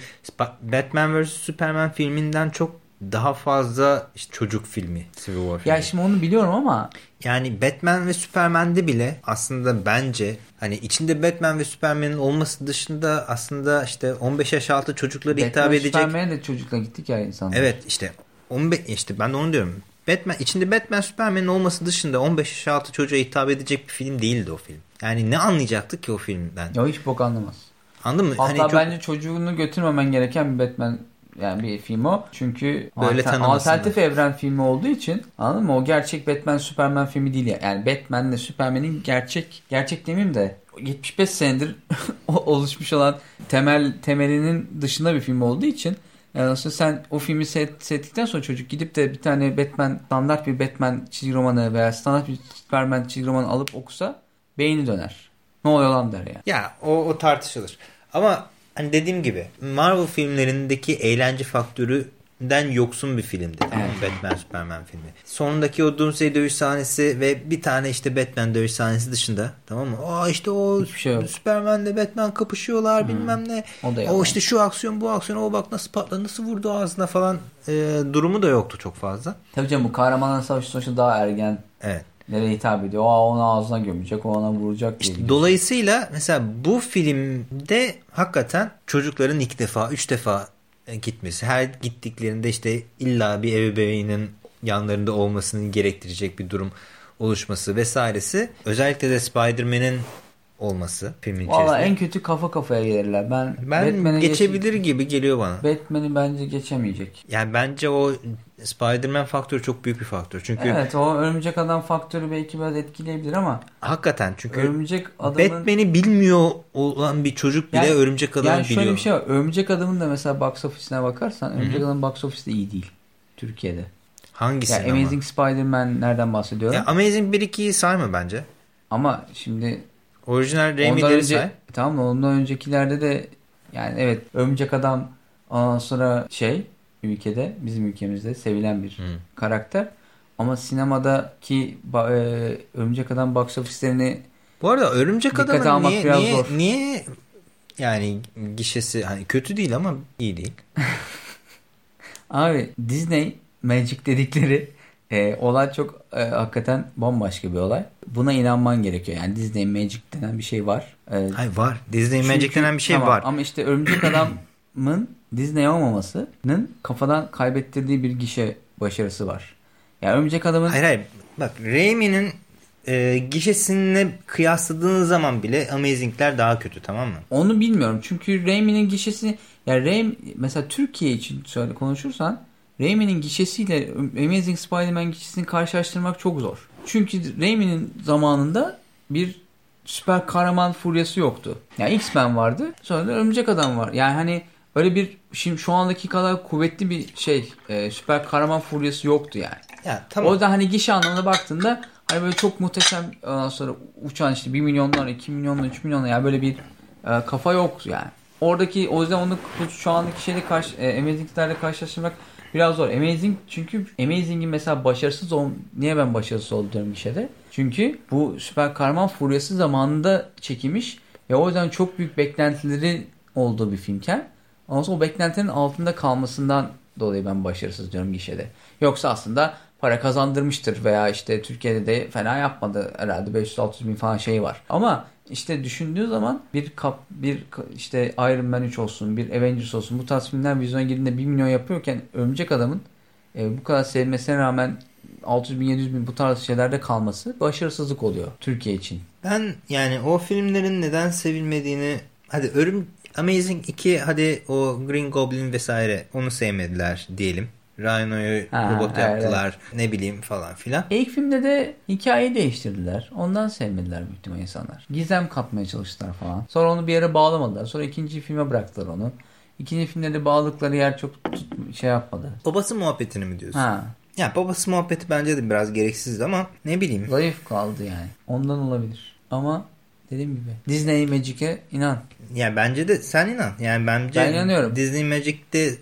Batman vs Superman filminden çok daha fazla işte çocuk filmi Civil War filmi. Ya şimdi onu biliyorum ama Yani Batman ve Superman'de bile aslında bence hani içinde Batman ve Superman'in olması dışında aslında işte 15 yaş altı çocukları hitap Batman edecek. Superman'e de çocukla gittik ya insanlar. Evet işte 15 işte ben de onu diyorum. Batman içinde Batman Superman'in olması dışında 15 yaş altı çocuğa hitap edecek bir film değildi o film. Yani ne anlayacaktık ki o filmden? Ya hiç bok anlamaz. Anladın mı? Hatta hani çok bence çocuğunu götürmemen gereken bir Batman yani bir film o. Çünkü Böyle alter- tanımasınlar. alternatif evren filmi olduğu için anladın mı? O gerçek Batman Superman filmi değil ya. Yani Batman ile Superman'in gerçek gerçek demeyeyim de 75 senedir [laughs] oluşmuş olan temel temelinin dışında bir film olduğu için yani aslında sen o filmi seyret- seyrettikten sonra çocuk gidip de bir tane Batman standart bir Batman çizgi romanı veya standart bir Superman çizgi romanı alıp okusa beyni döner. Ne oluyor lan der yani. Ya o, o tartışılır. Ama hani dediğim gibi Marvel filmlerindeki eğlence faktöründen yoksun bir filmdi. Evet. Batman Superman filmi. Sonundaki o Doomsday dövüş sahnesi ve bir tane işte Batman dövüş sahnesi dışında tamam mı? Aa işte o Hiçbir şey yok. Superman'le Batman kapışıyorlar bilmem ne. O da O işte şu aksiyon bu aksiyon o bak nasıl patladı nasıl vurdu ağzına falan e, durumu da yoktu çok fazla. Tabii canım bu kahramanların savaşı sonuçta daha ergen Evet. Nereye hitap ediyor? Aa onu ağzına gömecek, o ona vuracak diye. İşte dolayısıyla mesela bu filmde hakikaten çocukların ilk defa, üç defa gitmesi. Her gittiklerinde işte illa bir ebeveynin yanlarında olmasını gerektirecek bir durum oluşması vesairesi. Özellikle de Spider-Man'in olması filmin Valla içerisinde. en kötü kafa kafaya gelirler. Ben, ben Batman'e geçebilir geç- gibi geliyor bana. Batman'i bence geçemeyecek. Yani bence o Spider-Man faktörü çok büyük bir faktör. Çünkü Evet o örümcek adam faktörü belki biraz etkileyebilir ama hakikaten çünkü örümcek adamın... Batman'i bilmiyor olan bir çocuk bile Yani- örümcek adamı yani şöyle biliyor. bir şey var. Örümcek adamın da mesela box office'ine bakarsan örümcek adamın box office'de iyi değil. Türkiye'de. Hangisi Ya ama? Amazing Spider-Man nereden bahsediyorum? Ya Amazing 1-2'yi sayma bence. Ama şimdi Orijinal Raimi'leri önce say. tamam mı? Ondan öncekilerde de yani evet örümcek adam ondan sonra şey ülkede bizim ülkemizde sevilen bir Hı. karakter. Ama sinemadaki e, örümcek adam box office'lerini Bu arada Örümcek Adam'ın niye, niye, zor. niye yani gişesi hani kötü değil ama iyi değil. [laughs] abi Disney Magic dedikleri e, olay çok e, hakikaten bambaşka bir olay. Buna inanman gerekiyor. Yani Disney Magic denen bir şey var. E, Hayır var. Disney Çünkü- Magic denen bir şey tamam, var. Ama işte Örümcek [clears throat] Adam'ın Disney olmamasının kafadan kaybettirdiği bir gişe başarısı var. Yani Örümcek Adam'ın Hayır hayır. Bak Raimi'nin e, gişesine kıyasladığın zaman bile Amazing'ler daha kötü tamam mı? onu bilmiyorum. Çünkü Raimi'nin gişesi yani Raimi mesela Türkiye için söyle konuşursan Raimi'nin gişesiyle Amazing Spider-Man gişesini karşılaştırmak çok zor. Çünkü Raimi'nin zamanında bir süper kahraman furyası yoktu. Yani X-Men vardı. Sonra da Örümcek Adam var. Yani hani öyle bir şimdi şu andaki kadar kuvvetli bir şey e, süper kahraman furyası yoktu yani. Ya tamam. O yüzden hani gişe anlamına baktığında hani böyle çok muhteşem ondan sonra uçan işte 1 milyonlar, 2 milyonlar, 3 milyonlar yani böyle bir e, kafa yok yani. Oradaki o yüzden onu şu andaki şeyle karşı e, Amazing'lerle karşılaştırmak biraz zor. Amazing çünkü Amazing'in mesela başarısız ol niye ben başarısız oldu diyorum gişede? Çünkü bu süper kahraman furyası zamanında çekilmiş ve o yüzden çok büyük beklentileri olduğu bir filmken ondan sonra o beklentilerin altında kalmasından dolayı ben başarısız diyorum gişede. Yoksa aslında para kazandırmıştır veya işte Türkiye'de de fena yapmadı herhalde 500-600 bin falan şey var. Ama işte düşündüğü zaman bir kap bir işte Iron Man 3 olsun bir Avengers olsun bu tarz filmler vizyona girdiğinde 1 milyon yapıyorken Örümcek Adam'ın e, bu kadar sevmesine rağmen 600 bin 700 bin bu tarz şeylerde kalması başarısızlık oluyor Türkiye için. Ben yani o filmlerin neden sevilmediğini hadi Örüm Amazing 2 hadi o Green Goblin vesaire onu sevmediler diyelim. Rhino'yu robot evet. yaptılar. Ne bileyim falan filan. İlk filmde de hikayeyi değiştirdiler. Ondan sevmediler büyük insanlar. Gizem katmaya çalıştılar falan. Sonra onu bir yere bağlamadılar. Sonra ikinci filme bıraktılar onu. İkinci filmde de bağladıkları yer çok şey yapmadı. Babası muhabbetini mi diyorsun? Ha, Ya babası muhabbeti bence de biraz gereksizdi ama ne bileyim. zayıf kaldı yani. Ondan olabilir. Ama dediğim gibi Disney Magic'e inan. Ya bence de sen inan. Yani bence Ben inanıyorum. Disney Magic'te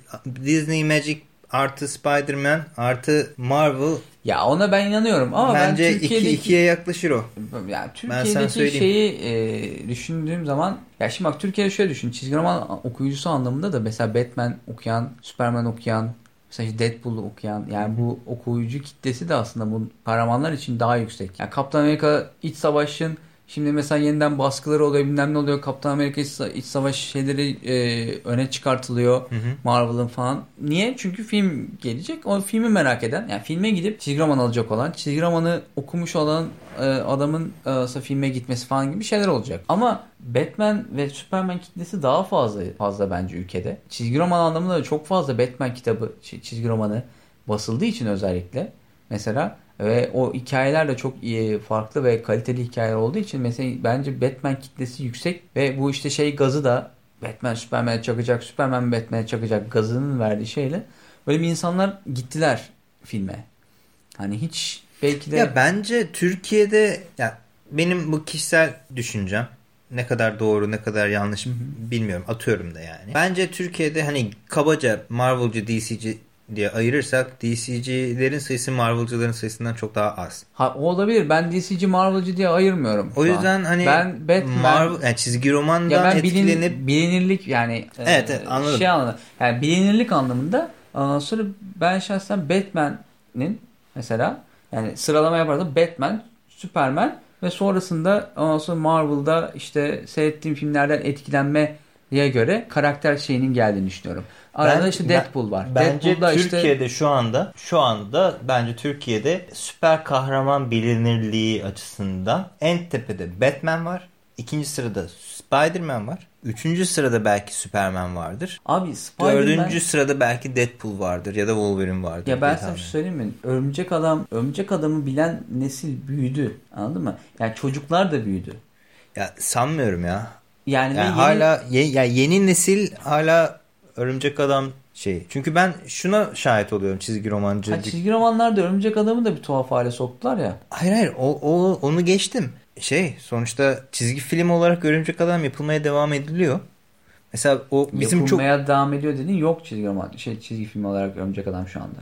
Disney Magic artı Spider-Man artı Marvel Ya ona ben inanıyorum ama bence ben iki, Türkiye'deki ikiye yaklaşır o. ya sana Türkiye'deki söyleyeyim. şeyi e, düşündüğüm zaman ya şimdi bak Türkiye'de şöyle düşün çizgi roman okuyucusu anlamında da mesela Batman okuyan, Superman okuyan, mesela işte Deadpool okuyan yani bu okuyucu kitlesi de aslında bu kahramanlar için daha yüksek. Yani Kaptan Amerika İç Savaş'ın Şimdi mesela yeniden baskıları oluyor bilmem ne oluyor. Kaptan Amerika İç, Sa- İç Savaş şeyleri e, öne çıkartılıyor. Marvel'ın falan. Niye? Çünkü film gelecek. O filmi merak eden yani filme gidip çizgi roman alacak olan çizgi romanı okumuş olan e, adamın e, filme gitmesi falan gibi şeyler olacak. Ama Batman ve Superman kitlesi daha fazla fazla bence ülkede. Çizgi roman anlamında da çok fazla Batman kitabı çi- çizgi romanı basıldığı için özellikle mesela ve o hikayeler de çok iyi, farklı ve kaliteli hikayeler olduğu için mesela bence Batman kitlesi yüksek ve bu işte şey gazı da Batman Superman'e çakacak, Superman Batman'e çakacak gazının verdiği şeyle böyle bir insanlar gittiler filme. Hani hiç belki de Ya bence Türkiye'de ya benim bu kişisel düşüncem ne kadar doğru ne kadar yanlış bilmiyorum atıyorum da yani. Bence Türkiye'de hani kabaca Marvel'cı DC'ci diye ayırırsak DC'cilerin sayısı Marvel'cıların sayısından çok daha az. ha, o olabilir. Ben DC'ci Marvel'cı diye ayırmıyorum. O yüzden an. hani ben Batman Marvel yani çizgi romandan Ya ben bilin, etkilenip bilinirlik yani e, Evet, evet, anladım. şey anlamında yani bilinirlik anlamında ondan sonra ben şahsen Batman'in mesela yani sıralama yapardım Batman, Superman ve sonrasında ondan sonra Marvel'da işte seyrettiğim filmlerden etkilenmeye göre karakter şeyinin geldiğini düşünüyorum. Arada Ben- işte Deadpool var. Bence Deadpool'da işte Türkiye'de şu anda şu anda bence Türkiye'de süper kahraman bilinirliği açısından en tepede Batman var. İkinci sırada Spider-Man var. Üçüncü sırada belki Superman vardır. abi Spider-Man dördüncü sırada belki Deadpool vardır ya da Wolverine vardır. Ya ben sana şey söyleyeyim mi? Örümcek adam, örümcek adamı bilen nesil büyüdü. Anladın mı? Yani çocuklar da büyüdü. Ya sanmıyorum ya. Yani, Yani yeni- hala ye- ya yeni nesil hala örümcek adam şey. Çünkü ben şuna şahit oluyorum çizgi romancı. Ha, çizgi romanlarda örümcek adamı da bir tuhaf hale soktular ya. Hayır hayır o, o onu geçtim. Şey sonuçta çizgi film olarak örümcek adam yapılmaya devam ediliyor. Mesela o bizim çok Yapılmaya devam ediyor dedin. Yok çizgi roman, şey çizgi film olarak örümcek adam şu anda.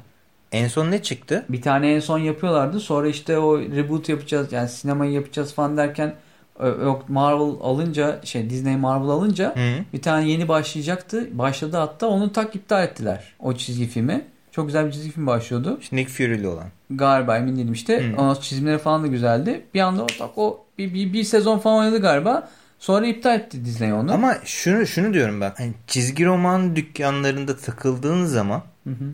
en son ne çıktı? Bir tane en son yapıyorlardı. Sonra işte o reboot yapacağız yani sinemayı yapacağız falan derken yok Marvel alınca şey Disney Marvel alınca Hı. bir tane yeni başlayacaktı. Başladı hatta onu tak iptal ettiler. O çizgi filmi. Çok güzel bir çizgi film başlıyordu. İşte Nick Fury'li olan. Galiba emin değilim işte. Ondan sonra çizimleri falan da güzeldi. Bir anda o, tak, o bir, bir, bir sezon falan oynadı galiba. Sonra iptal etti Disney onu. Ama şunu şunu diyorum ben. Hani çizgi roman dükkanlarında takıldığın zaman Hı hı.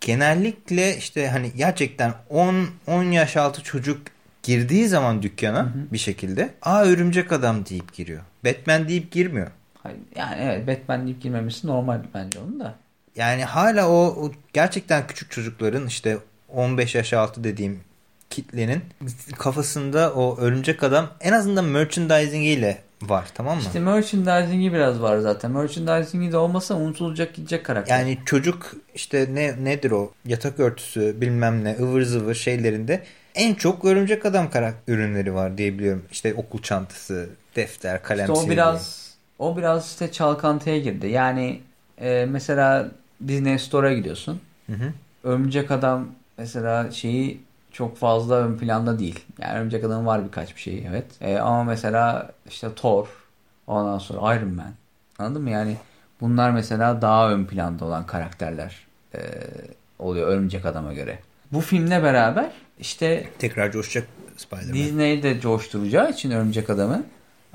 genellikle işte hani gerçekten 10 10 yaş altı çocuk girdiği zaman dükkana bir şekilde aa örümcek adam deyip giriyor. Batman deyip girmiyor. Hayır, Yani evet Batman deyip girmemesi normal bence onun da. Yani hala o, o gerçekten küçük çocukların işte 15 yaş altı dediğim kitlenin kafasında o örümcek adam en azından merchandising ile var tamam mı? İşte merchandising'i biraz var zaten. Merchandising'i de olmasa unutulacak gidecek karakter. Yani çocuk işte ne nedir o yatak örtüsü bilmem ne ıvır zıvır şeylerinde en çok örümcek adam karakter ürünleri var diyebiliyorum. İşte okul çantası, defter, kalem İşte o biraz o biraz işte çalkantıya girdi. Yani e, mesela Disney Store'a gidiyorsun. Hı hı. Örümcek Adam mesela şeyi çok fazla ön planda değil. Yani Örümcek Adam var birkaç bir şey evet. E, ama mesela işte Thor, ondan sonra Iron Man. Anladın mı? Yani bunlar mesela daha ön planda olan karakterler e, oluyor Örümcek Adam'a göre. Bu filmle beraber işte Tekrar coşacak Spider-Man. Disney'i de coşturacağı için Örümcek Adam'ı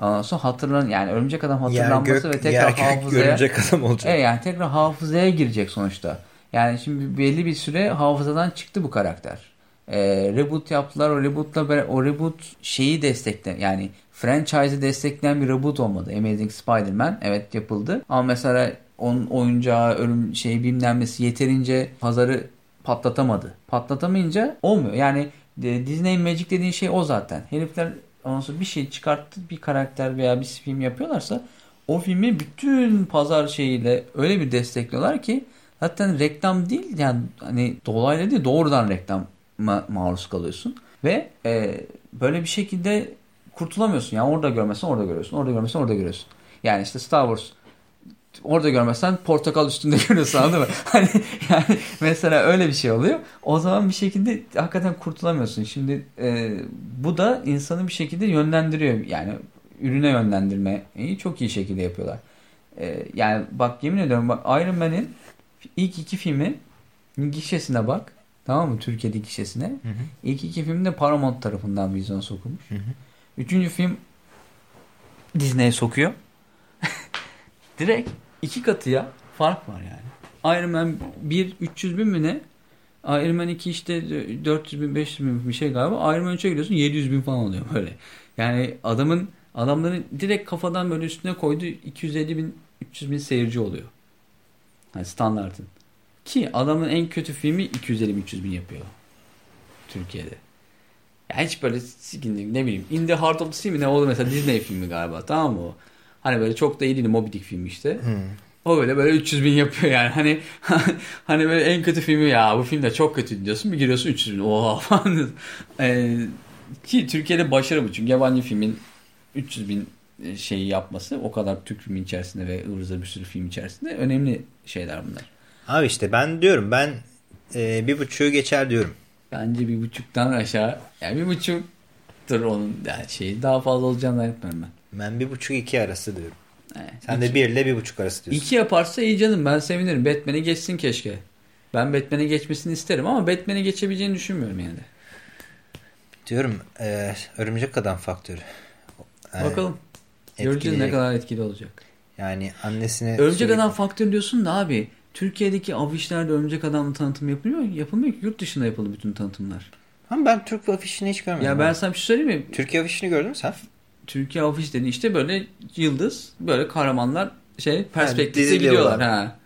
ondan sonra hatırlan yani Örümcek Adam Yer hatırlanması gök, ve tekrar yer hafızaya örümcek adam olacak. Evet yani tekrar hafızaya girecek sonuçta. Yani şimdi belli bir süre hafızadan çıktı bu karakter. Ee, reboot yaptılar. O rebootla o reboot şeyi destekle yani franchise'ı destekleyen bir reboot olmadı. Amazing Spider-Man evet yapıldı. Ama mesela onun oyuncağı, ölüm şeyi bilmem nesi yeterince pazarı patlatamadı. Patlatamayınca olmuyor. Yani e, Disney Magic dediğin şey o zaten. Herifler ondan bir şey çıkarttı bir karakter veya bir film yapıyorlarsa o filmi bütün pazar şeyiyle öyle bir destekliyorlar ki zaten reklam değil yani hani dolaylı değil doğrudan reklama maruz kalıyorsun. Ve e, böyle bir şekilde kurtulamıyorsun. Yani orada görmezsen orada görüyorsun. Orada görmezsen orada görüyorsun. Yani işte Star Wars orada görmezsen portakal üstünde [laughs] görüyorsun anladın mı? Hani yani mesela öyle bir şey oluyor. O zaman bir şekilde hakikaten kurtulamıyorsun. Şimdi e, bu da insanı bir şekilde yönlendiriyor. Yani ürüne yönlendirmeyi çok iyi şekilde yapıyorlar. E, yani bak yemin ediyorum bak Iron Man'in ilk iki filmi gişesine bak. Tamam mı? Türkiye'de gişesine. Hı hı. İlk iki film de Paramount tarafından vizyona sokulmuş. Hı hı. Üçüncü film Disney'e sokuyor. [laughs] Direkt iki katıya fark var yani. Iron Man 1 300 bin mi ne? Iron Man 2 işte 400 bin 500 bin bir şey galiba. Iron Man 3'e gidiyorsun 700 bin falan oluyor böyle. Yani adamın adamların direkt kafadan böyle üstüne koyduğu 250 bin 300 bin seyirci oluyor. Yani standartın. Ki adamın en kötü filmi 250 bin 300 bin yapıyor. Türkiye'de. Ya hiç böyle ne bileyim In the Heart of the Sea mi ne oldu mesela Disney filmi galiba tamam mı o? Hani böyle çok da iyi değil Moby Dick filmi işte. Hmm. O böyle böyle 300 bin yapıyor yani. Hani [laughs] hani böyle en kötü filmi ya bu film de çok kötü diyorsun. Bir giriyorsun 300 bin. Oha [laughs] falan. ee, ki Türkiye'de başarı bu. Çünkü yabancı filmin 300 bin e, şeyi yapması o kadar Türk filmi içerisinde ve ıvır bir sürü film içerisinde önemli şeyler bunlar. Abi işte ben diyorum ben e, bir buçuğu geçer diyorum. Bence bir buçuktan aşağı yani bir buçuktur onun yani şeyi daha fazla olacağını zannetmiyorum ben. Ben bir buçuk iki arası diyorum. Evet, Sen iki, de bir ile bir buçuk arası diyorsun. İki yaparsa iyi canım ben sevinirim. Batman'i geçsin keşke. Ben Batman'i geçmesini isterim ama Batman'i geçebileceğini düşünmüyorum yani. Diyorum e, örümcek adam faktörü. Yani, Bakalım. Göreceğiz ne kadar etkili olacak. Yani annesine... Örümcek sürekli... adam faktörü diyorsun da abi Türkiye'deki afişlerde örümcek adamlı tanıtım yapılıyor Yapılmıyor ki. Yurt dışında yapıldı bütün tanıtımlar. Ama ben Türk afişini hiç görmedim. Ya ben sana bir şey söyleyeyim mi? Türkiye afişini gördün mü sen? Türkiye afiş dedi işte böyle yıldız böyle kahramanlar şey perspektifte yani gidiyorlar. Ha.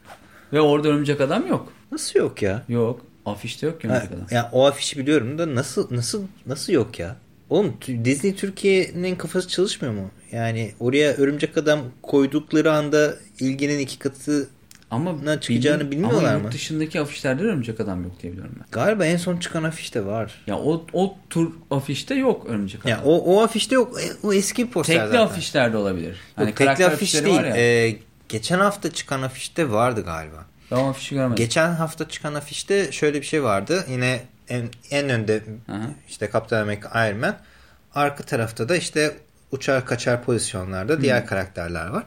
Ve orada örümcek adam yok. Nasıl yok ya? Yok. Afişte yok ki örümcek adam. Ya o afişi biliyorum da nasıl nasıl nasıl yok ya? Oğlum Disney Türkiye'nin kafası çalışmıyor mu? Yani oraya örümcek adam koydukları anda ilginin iki katı ama çıkacağını bilmiyorlar ama mı? Ama dışındaki afişlerde örümcek adam yok diye biliyorum ben. Galiba en son çıkan afişte var. Ya o o tur afişte yok örümcek adam. Ya o o afişte yok. E, o eski poster tekli zaten. afişlerde olabilir. Hani yok, tekli afiş değil. Ee, geçen hafta çıkan afişte vardı galiba. Ben o afişi görmedim. Geçen hafta çıkan afişte şöyle bir şey vardı. Yine en, en önde Aha. işte Kaptan Amerika Iron Man. Arka tarafta da işte uçar kaçar pozisyonlarda diğer hmm. karakterler var.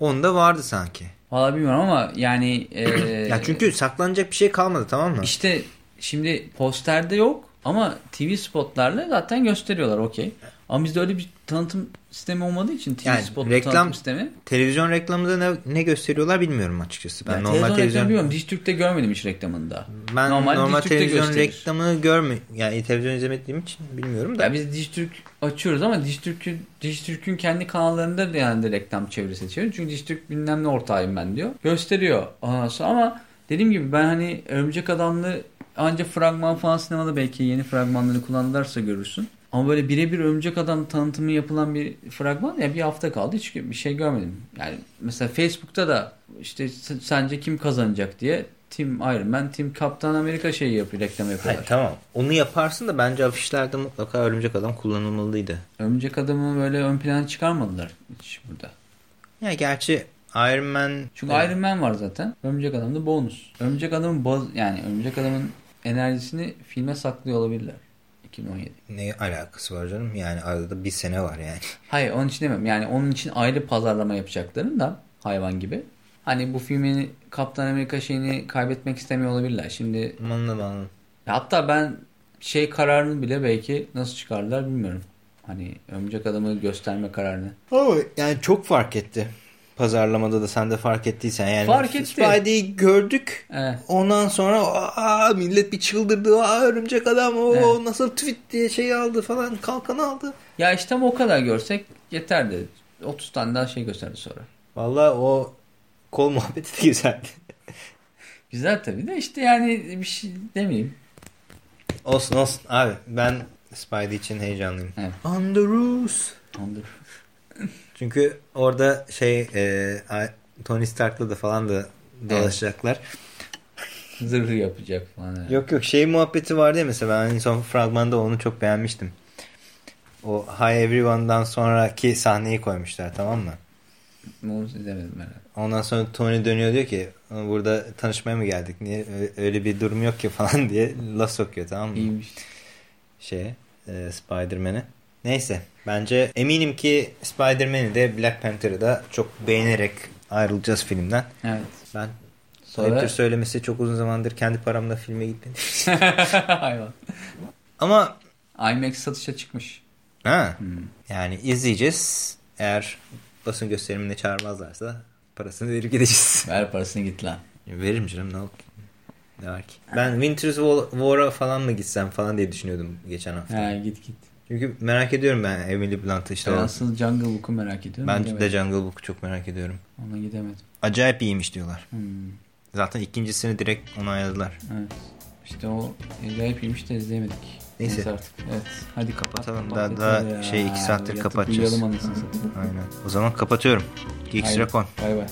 Onda vardı sanki. Valla bilmiyorum ama yani... E, [clears throat] ya çünkü saklanacak bir şey kalmadı tamam mı? İşte şimdi posterde yok ama TV spotlarla zaten gösteriyorlar okey. Ama bizde öyle bir tanıtım sistemi olmadığı için TV yani spot reklam, tanıtım sistemi. Televizyon reklamında ne, ne gösteriyorlar bilmiyorum açıkçası. Ben yani normal televizyon, televizyon bilmiyorum. Dijitürk'te görmedim hiç reklamında. Ben normal, normal televizyon gösterir. reklamını görmüyorum. Yani televizyon izlemediğim için bilmiyorum da. Ya biz Dijitürk açıyoruz ama Dijitürk'ün Dijitürk'ün kendi kanallarında da yani de reklam çevirisi çeviriyor. Çünkü Dijitürk bilmem ne ortağıyım ben diyor. Gösteriyor. Sonra ama dediğim gibi ben hani Örümcek Adamlı ancak fragman falan sinemada belki yeni fragmanları kullanırlarsa görürsün. Ama böyle birebir örümcek adam tanıtımı yapılan bir fragman ya bir hafta kaldı hiç bir şey görmedim. Yani mesela Facebook'ta da işte sence kim kazanacak diye Team Iron Man, Team Kaptan Amerika şeyi yapıyor, reklam yapıyorlar. Hayır, tamam. Onu yaparsın da bence afişlerde mutlaka örümcek adam kullanılmalıydı. Örümcek adamı böyle ön plana çıkarmadılar hiç burada. Ya gerçi Iron Man... Çünkü evet. Iron Man var zaten. Örümcek adam da bonus. Örümcek adamın baz yani örümcek adamın enerjisini filme saklıyor olabilirler. 2017. Ne alakası var canım? Yani arada bir sene var yani. [laughs] Hayır onun için demem. Yani onun için ayrı pazarlama yapacaklarını da hayvan gibi. Hani bu filmin Kaptan Amerika şeyini kaybetmek istemiyor olabilirler. Şimdi anladım anladım. Hatta ben şey kararını bile belki nasıl çıkardılar bilmiyorum. Hani örümcek adamı gösterme kararını. Ama yani çok fark etti pazarlamada da sen de fark ettiysen yani fark etti. Spidey'i gördük. Evet. Ondan sonra aa, millet bir çıldırdı. Aa, örümcek adam o evet. nasıl tweet diye şey aldı falan kalkan aldı. Ya işte o kadar görsek yeterdi. 30 tane daha şey gösterdi sonra. Valla o kol muhabbeti de güzeldi. [laughs] Güzel tabii de işte yani bir şey demeyeyim. Olsun olsun abi ben Spidey için heyecanlıyım. Evet. On the roof. [laughs] Çünkü orada şey e, Tony Stark'la da falan da dolaşacaklar. Zırhı yapacak falan. evet. Yok yok şey muhabbeti vardı ya mesela ben en son fragmanda onu çok beğenmiştim. O Hi Everyone'dan sonraki sahneyi koymuşlar tamam mı? Onu izlemedim herhalde. Ondan sonra Tony dönüyor diyor ki burada tanışmaya mı geldik? Niye öyle bir durum yok ki [laughs] falan diye laf sokuyor tamam mı? İyiymiş. Şeye e, Spider-Man'e. Neyse bence eminim ki Spider-Man'i de Black Panther'ı da çok beğenerek ayrılacağız filmden. Evet. Ben Sonra Sonra... söylemesi çok uzun zamandır kendi paramla filme gitmedim. [laughs] hayvan. Ama IMAX satışa çıkmış. ha, Hmm. yani izleyeceğiz. Eğer basın gösterimine çağırmazlarsa parasını verip gideceğiz. [laughs] Ver parasını git lan. Veririm canım ne, ol- ne var ki. Ben Winter's War- War'a falan mı gitsem falan diye düşünüyordum geçen hafta. He git git. Çünkü merak ediyorum ben Emily Blunt'ı işte. Ben asıl Jungle Book'u merak ediyorum. Ben de Gidemedim. Jungle Book'u çok merak ediyorum. Ona gidemedim. Acayip iyiymiş diyorlar. Hmm. Zaten ikincisini direkt onayladılar. Evet. İşte o acayip iyiymiş de izleyemedik. Neyse. artık. Evet. Hadi Kapatalım. kapat. Daha- daha ya. şey, iki saattir Yatıp kapatacağız. Uyuyalım anasını satayım. Aynen. O zaman kapatıyorum. Geeks. Recon. Bay bay.